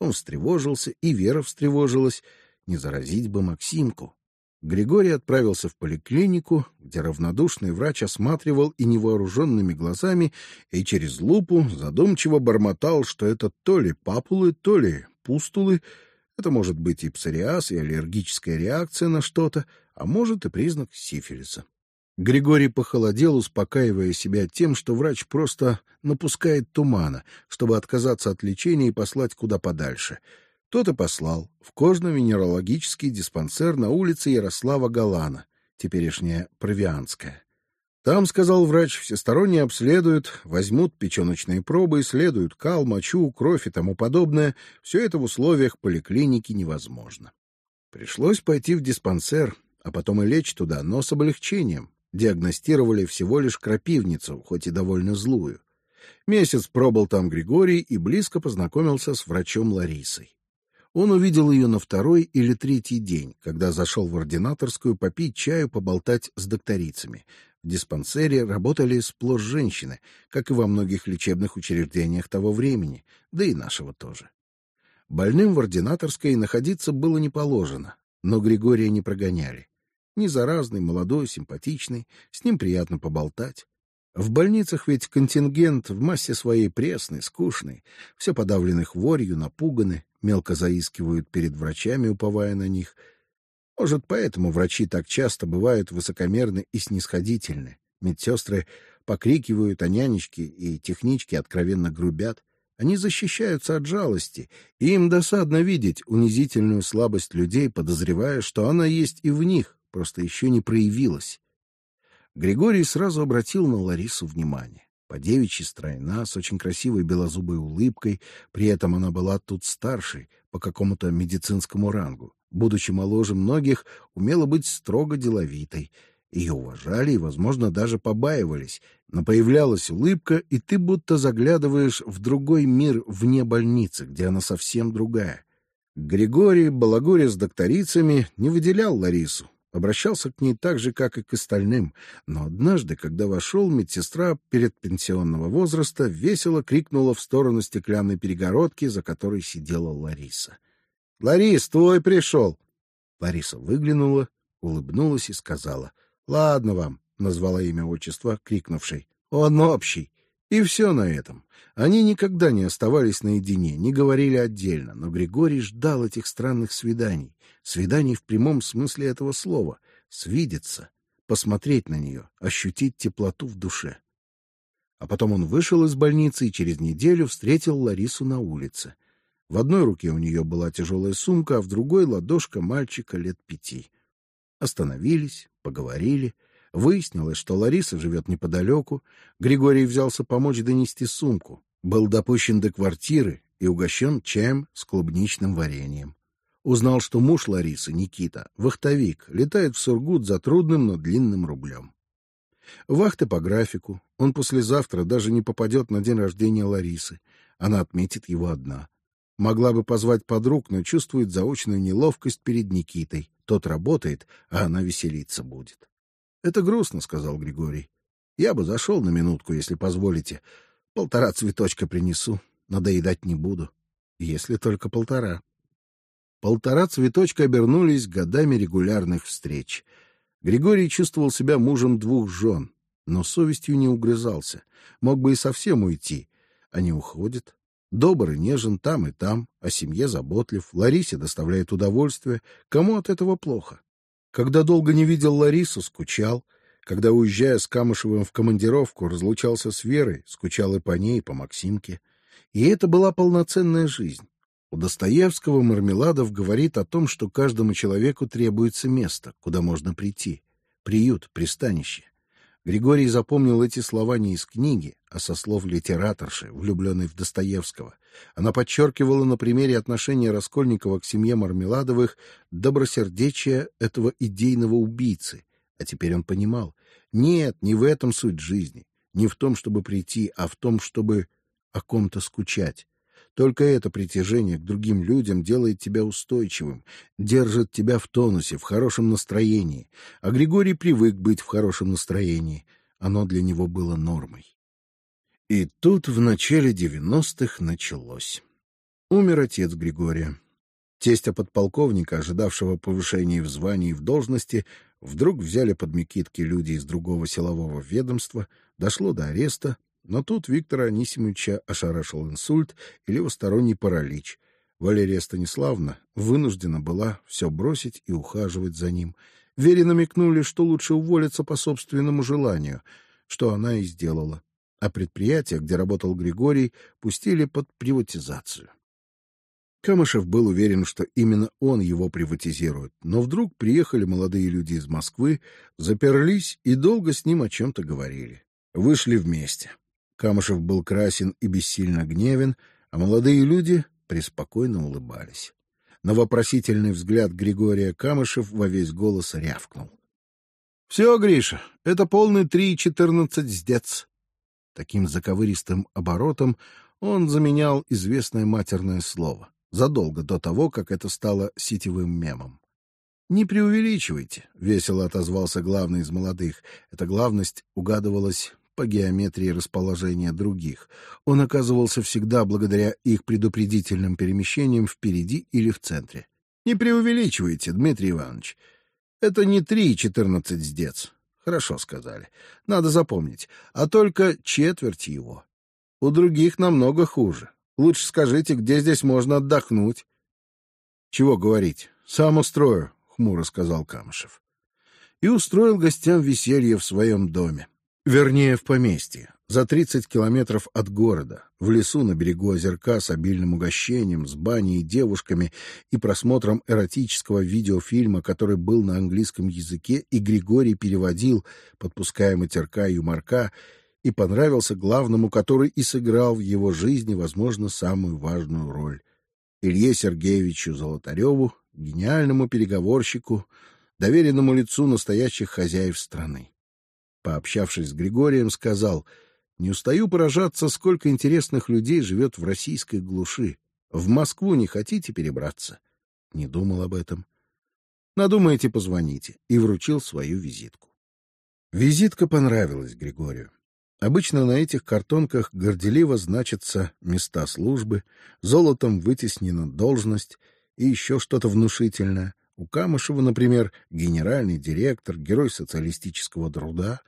Он встревожился, и Вера встревожилась. Не заразить бы Максимку. Григорий отправился в поликлинику, где равнодушный врач осматривал и невооруженными глазами, и через лупу задумчиво бормотал, что это то ли папулы, то ли пустулы, это может быть и псориаз, и аллергическая реакция на что-то, а может и признак сифилиса. Григорий похолодел, успокаивая себя тем, что врач просто напускает тумана, чтобы отказаться от лечения и послать куда подальше — тот и послал в кожно-венерологический диспансер на улице Ярослава Галана, теперешняя Провианская. Там, сказал врач, всесторонне обследуют, возьмут печеночные пробы, исследуют кал, мочу, кровь и тому подобное. Все это в условиях поликлиники невозможно. Пришлось пойти в диспансер, а потом и лечь туда, но с облегчением. Диагностировали всего лишь крапивницу, хоть и довольно злую. Месяц пробыл там Григорий и близко познакомился с врачом Ларисой. Он увидел ее на второй или третий день, когда зашел в ординаторскую попить чаю, поболтать с докторицами. В диспансере работали сплошь женщины, как и во многих лечебных учреждениях того времени, да и нашего тоже. Больным в ординаторской находиться было не положено, но Григория не прогоняли. Не заразный, молодой, симпатичный, с ним приятно поболтать. В больницах ведь контингент в массе своей пресный, скучный, все подавлены хворью, напуганы, мелко заискивают перед врачами, уповая на них. Может, поэтому врачи так часто бывают высокомерны и снисходительны. Медсестры покрикивают, а нянечки и технички откровенно грубят. Они защищаются от жалости, и им досадно видеть унизительную слабость людей, подозревая, что она есть и в них, просто еще не проявилась. Григорий сразу обратил на Ларису внимание. По девичьи стройна, с очень красивой белозубой улыбкой, при этом она была тут старшей по какому-то медицинскому рангу. Будучи моложе многих, умела быть строго деловитой. Ее уважали и, возможно, даже побаивались, но появлялась улыбка, и ты будто заглядываешь в другой мир вне больницы, где она совсем другая. Григорий, балагуря с докторицами, не выделял Ларису, обращался к ней так же, как и к остальным, но однажды, когда вошел, медсестра перед пенсионного возраста весело крикнула в сторону стеклянной перегородки, за которой сидела Лариса. — Ларис, твой пришел! Лариса выглянула, улыбнулась и сказала. — Ладно вам, — назвала имя отчества, крикнувшей. — Он общий. И все на этом. Они никогда не оставались наедине, не говорили отдельно, но Григорий ждал этих странных свиданий, свиданий в прямом смысле этого слова, свидеться, посмотреть на нее, ощутить теплоту в душе. А потом он вышел из больницы и через неделю встретил Ларису на улице. В одной руке у нее была тяжелая сумка, а в другой — ладошка мальчика лет пяти. Остановились, поговорили — Выяснилось, что Лариса живет неподалеку. Григорий взялся помочь донести сумку. Был допущен до квартиры и угощен чаем с клубничным вареньем. Узнал, что муж Ларисы, Никита, вахтовик, летает в Сургут за трудным, но длинным рублем. Вахты по графику. Он послезавтра даже не попадет на день рождения Ларисы. Она отметит его одна. Могла бы позвать подруг, но чувствует заочную неловкость перед Никитой. Тот работает, а она веселиться будет. Это грустно, сказал Григорий. Я бы зашел на минутку, если позволите. Полтора цветочка принесу, надоедать не буду, если только полтора. Полтора цветочка обернулись годами регулярных встреч. Григорий чувствовал себя мужем двух жен, но совестью не угрызался. Мог бы и совсем уйти, а не уходит. Добр и нежен там и там, о семье заботлив, Ларисе доставляет удовольствие. Кому от этого плохо? Когда долго не видел Ларису, скучал. Когда, уезжая с Камышевым в командировку, разлучался с Верой, скучал и по ней, и по Максимке. И это была полноценная жизнь. У Достоевского Мармеладов говорит о том, что каждому человеку требуется место, куда можно прийти, приют, пристанище. Григорий запомнил эти слова не из книги, а со слов литераторши, влюбленной в Достоевского. Она подчеркивала на примере отношения Раскольникова к семье Мармеладовых добросердечие этого идейного убийцы. А теперь он понимал, нет, не в этом суть жизни, не в том, чтобы прийти, а в том, чтобы о ком-то скучать. Только это притяжение к другим людям делает тебя устойчивым, держит тебя в тонусе, в хорошем настроении. А Григорий привык быть в хорошем настроении. Оно для него было нормой. И тут в начале девяностых началось. Умер отец Григория. Тестя подполковника, ожидавшего повышения в звании и в должности, вдруг взяли под Микитки люди из другого силового ведомства, дошло до ареста, но тут Виктора Анисимовича ошарашил инсульт и левосторонний паралич. Валерия Станиславна вынуждена была все бросить и ухаживать за ним. Вере намекнули, что лучше уволиться по собственному желанию, что она и сделала. А предприятие, где работал Григорий, пустили под приватизацию. Камышев был уверен, что именно он его приватизирует, но вдруг приехали молодые люди из Москвы, заперлись и долго с ним о чем-то говорили. Вышли вместе. Камышев был красен и бессильно гневен, а молодые люди преспокойно улыбались. На вопросительный взгляд Григория Камышев во весь голос рявкнул. — Все, Гриша, это полный три четырнадцать сдец. Таким заковыристым оборотом он заменял известное матерное слово, задолго до того, как это стало сетевым мемом. Не преувеличивайте, весело отозвался главный из молодых. Эта главность угадывалась по геометрии расположения других. Он оказывался всегда благодаря их предупредительным перемещениям впереди или в центре. Не преувеличивайте, Дмитрий Иванович. Это не три четырнадцать сдец. Хорошо сказали. Надо запомнить. А только четверть его. У других намного хуже. Лучше скажите, где здесь можно отдохнуть. Чего говорить? Сам устрою, хмуро сказал Камышев. И устроил гостям веселье в своем доме. Вернее, в поместье, за 30 километров от города, в лесу на берегу озерка с обильным угощением, с баней и девушками и просмотром эротического видеофильма, который был на английском языке, и Григорий переводил, подпуская матерка и юморка, и понравился главному, который и сыграл в его жизни, возможно, самую важную роль. Илье Сергеевичу Золотареву, гениальному переговорщику, доверенному лицу настоящих хозяев страны. Пообщавшись с Григорием, сказал: "Не устаю поражаться, сколько интересных людей живет в российской глуши. В Москву не хотите перебраться? Не думал об этом. Надумаете, позвоните. И вручил свою визитку. Визитка понравилась Григорию. Обычно на этих картонках горделиво значатся места службы, золотом вытеснена должность и еще что-то внушительное. У Камышева, например, генеральный директор, герой социалистического труда,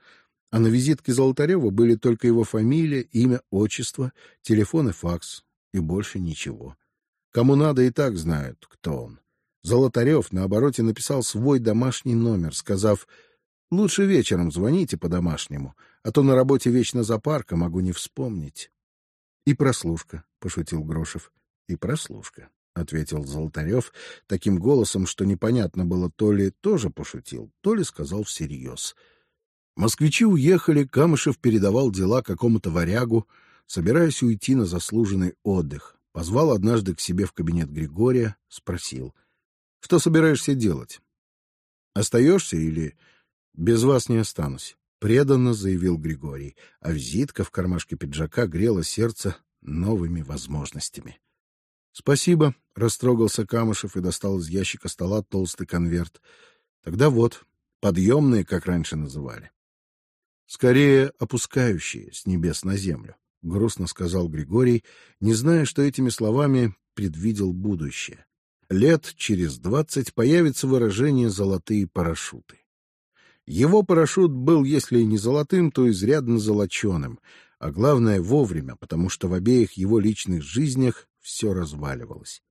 а на визитке Золотарева были только его фамилия, имя, отчество, телефон и факс, и больше ничего. Кому надо, и так знают, кто он. Золотарев на обороте написал свой домашний номер, сказав «Лучше вечером звоните по-домашнему, а то на работе вечно за парком могу не вспомнить». «И прослушка», — пошутил Грошев. «И прослушка», — ответил Золотарев таким голосом, что непонятно было, то ли тоже пошутил, то ли сказал всерьез. Москвичи уехали, Камышев передавал дела какому-то варягу, собираясь уйти на заслуженный отдых. Позвал однажды к себе в кабинет Григория, спросил: "Что собираешься делать? Остаешься или без вас не останусь?" Преданно заявил Григорий, а визитка в кармашке пиджака грела сердце новыми возможностями. Спасибо, растрогался Камышев и достал из ящика стола толстый конверт. Тогда вот, подъемные, как раньше называли. Скорее опускающие с небес на землю грустно сказал Григорий, не зная, что этими словами предвидел будущее. Лет через двадцать появится выражение «золотые парашюты». Его парашют был, если и не золотым, то изрядно золоченым, а главное вовремя, потому что в обеих его личных жизнях все разваливалось.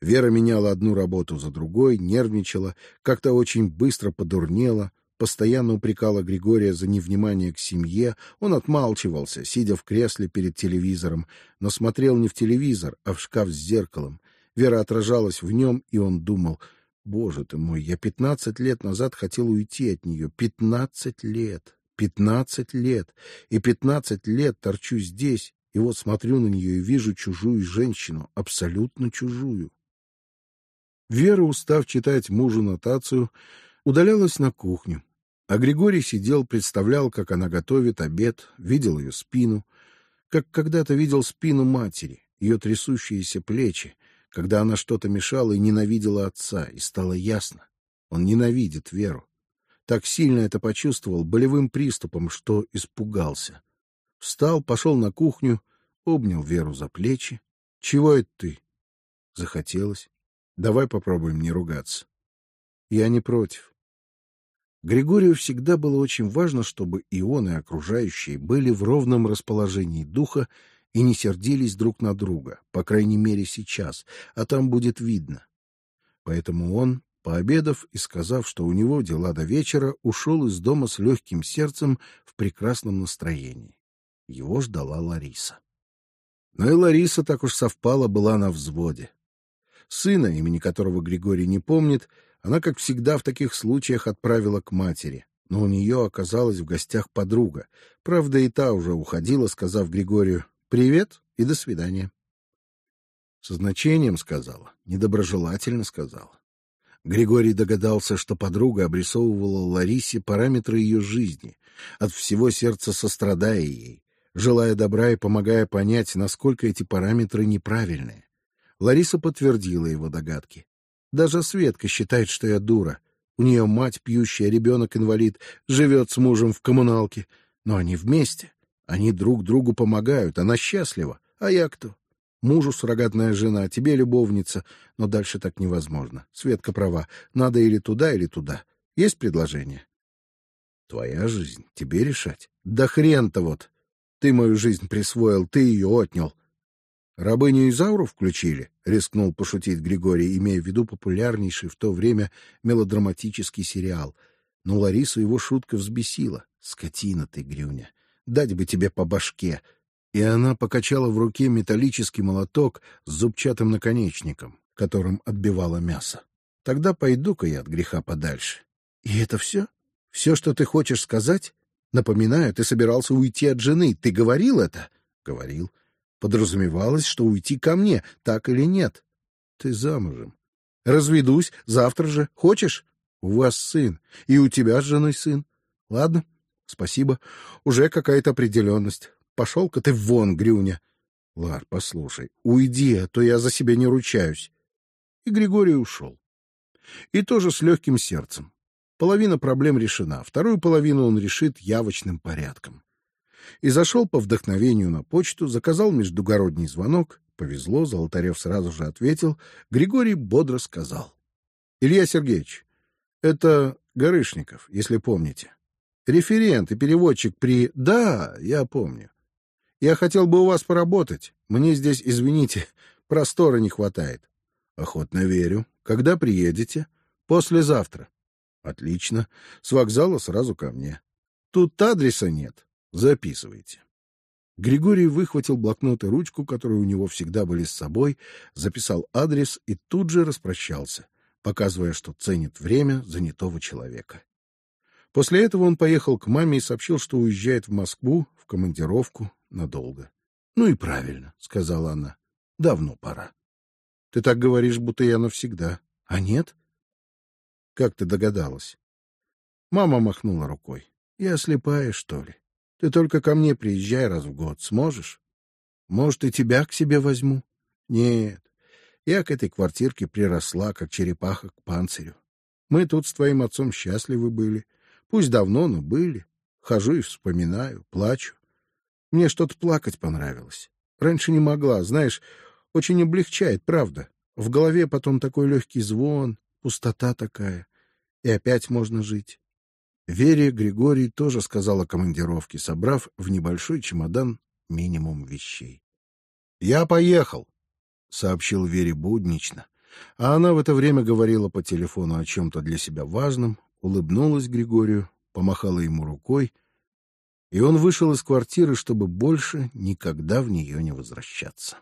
Вера меняла одну работу за другой, нервничала, как-то очень быстро подурнела, постоянно упрекала Григория за невнимание к семье. Он отмалчивался, сидя в кресле перед телевизором, но смотрел не в телевизор, а в шкаф с зеркалом. Вера отражалась в нем, и он думал: "Боже ты мой, я пятнадцать лет назад хотел уйти от нее. Пятнадцать лет, пятнадцать лет, и пятнадцать лет торчу здесь, и вот смотрю на нее и вижу чужую женщину, абсолютно чужую". Вера, устав читать мужу нотацию, удалялась на кухню. А Григорий сидел, представлял, как она готовит обед, видел ее спину, как когда-то видел спину матери, ее трясущиеся плечи, когда она что-то мешала и ненавидела отца, и стало ясно, он ненавидит Веру. Так сильно это почувствовал болевым приступом, что испугался. Встал, пошел на кухню, обнял Веру за плечи. Чего это ты? Захотелось. Давай попробуем не ругаться. Я не против. Григорию всегда было очень важно, чтобы и он, и окружающие были в ровном расположении духа и не сердились друг на друга, по крайней мере сейчас, а там будет видно. Поэтому он, пообедав и сказав, что у него дела до вечера, ушел из дома с легким сердцем в прекрасном настроении. Его ждала Лариса. Но и Лариса так уж совпала была на взводе. Сына, имени которого Григорий не помнит, она, как всегда в таких случаях, отправила к матери, но у нее оказалась в гостях подруга. Правда, и та уже уходила, сказав Григорию «Привет» и «До свидания». Со значением сказала, недоброжелательно сказала. Григорий догадался, что подруга обрисовывала Ларисе параметры ее жизни, от всего сердца сострадая ей, желая добра и помогая понять, насколько эти параметры неправильные. Лариса подтвердила его догадки. Даже Светка считает, что я дура. У нее мать пьющая, ребенок инвалид, живет с мужем в коммуналке. Но они вместе. Они друг другу помогают. Она счастлива. А я кто? Мужу суррогатная жена, тебе любовница. Но дальше так невозможно. Светка права. Надо или туда, или туда. Есть предложение? Твоя жизнь. Тебе решать. Да хрен-то вот. Ты мою жизнь присвоил, ты ее отнял. Рабыню Изауру включили, рискнул пошутить Григорий, имея в виду популярнейший в то время мелодраматический сериал. Но Ларису его шутка взбесила. Скотина ты, Грюня, дать бы тебе по башке. И она покачала в руке металлический молоток с зубчатым наконечником, которым отбивала мясо. Тогда пойду-ка я от греха подальше. И это все? Все, что ты хочешь сказать? Напоминаю, ты собирался уйти от жены. Ты говорил это? Говорил. Подразумевалось, что уйти ко мне, так или нет. Ты замужем. Разведусь завтра же. Хочешь? У вас сын, и у тебя с женой сын. Ладно, спасибо. Уже какая-то определенность. Пошел-ка ты вон, Грюня. Лар, послушай, уйди, а то я за себя не ручаюсь. И Григорий ушел. И тоже с легким сердцем. Половина проблем решена, вторую половину он решит явочным порядком. И зашел по вдохновению на почту, заказал междугородний звонок. Повезло, Золотарев сразу же ответил. Григорий бодро сказал. — Илья Сергеевич, это Горышников, если помните. Референт и переводчик при... Да, я помню. Я хотел бы у вас поработать. Мне здесь, извините, простора не хватает. Охотно верю. Когда приедете? Послезавтра. Отлично. С вокзала сразу ко мне. Тут адреса нет. Записывайте. Григорий выхватил блокнот и ручку, которые у него всегда были с собой, записал адрес и тут же распрощался, показывая, что ценит время занятого человека. После этого он поехал к маме и сообщил, что уезжает в Москву в командировку надолго. Ну и правильно, сказала она. Давно пора. Ты так говоришь, будто я навсегда. А нет? Как ты догадалась? Мама махнула рукой. Я слепая, что ли? Ты только ко мне приезжай раз в год, сможешь? Может, и тебя к себе возьму? Нет. Я к этой квартирке приросла, как черепаха к панцирю. Мы тут с твоим отцом счастливы были. Пусть давно, но были. Хожу и вспоминаю, плачу. Мне что-то плакать понравилось. Раньше не могла, знаешь, очень облегчает, правда. В голове потом такой легкий звон, пустота такая и опять можно жить. Вере Григорий тоже сказал о командировке, собрав в небольшой чемодан минимум вещей. «Я поехал», — сообщил Вере буднично, а она в это время говорила по телефону о чем-то для себя важном, улыбнулась Григорию, помахала ему рукой, и он вышел из квартиры, чтобы больше никогда в нее не возвращаться.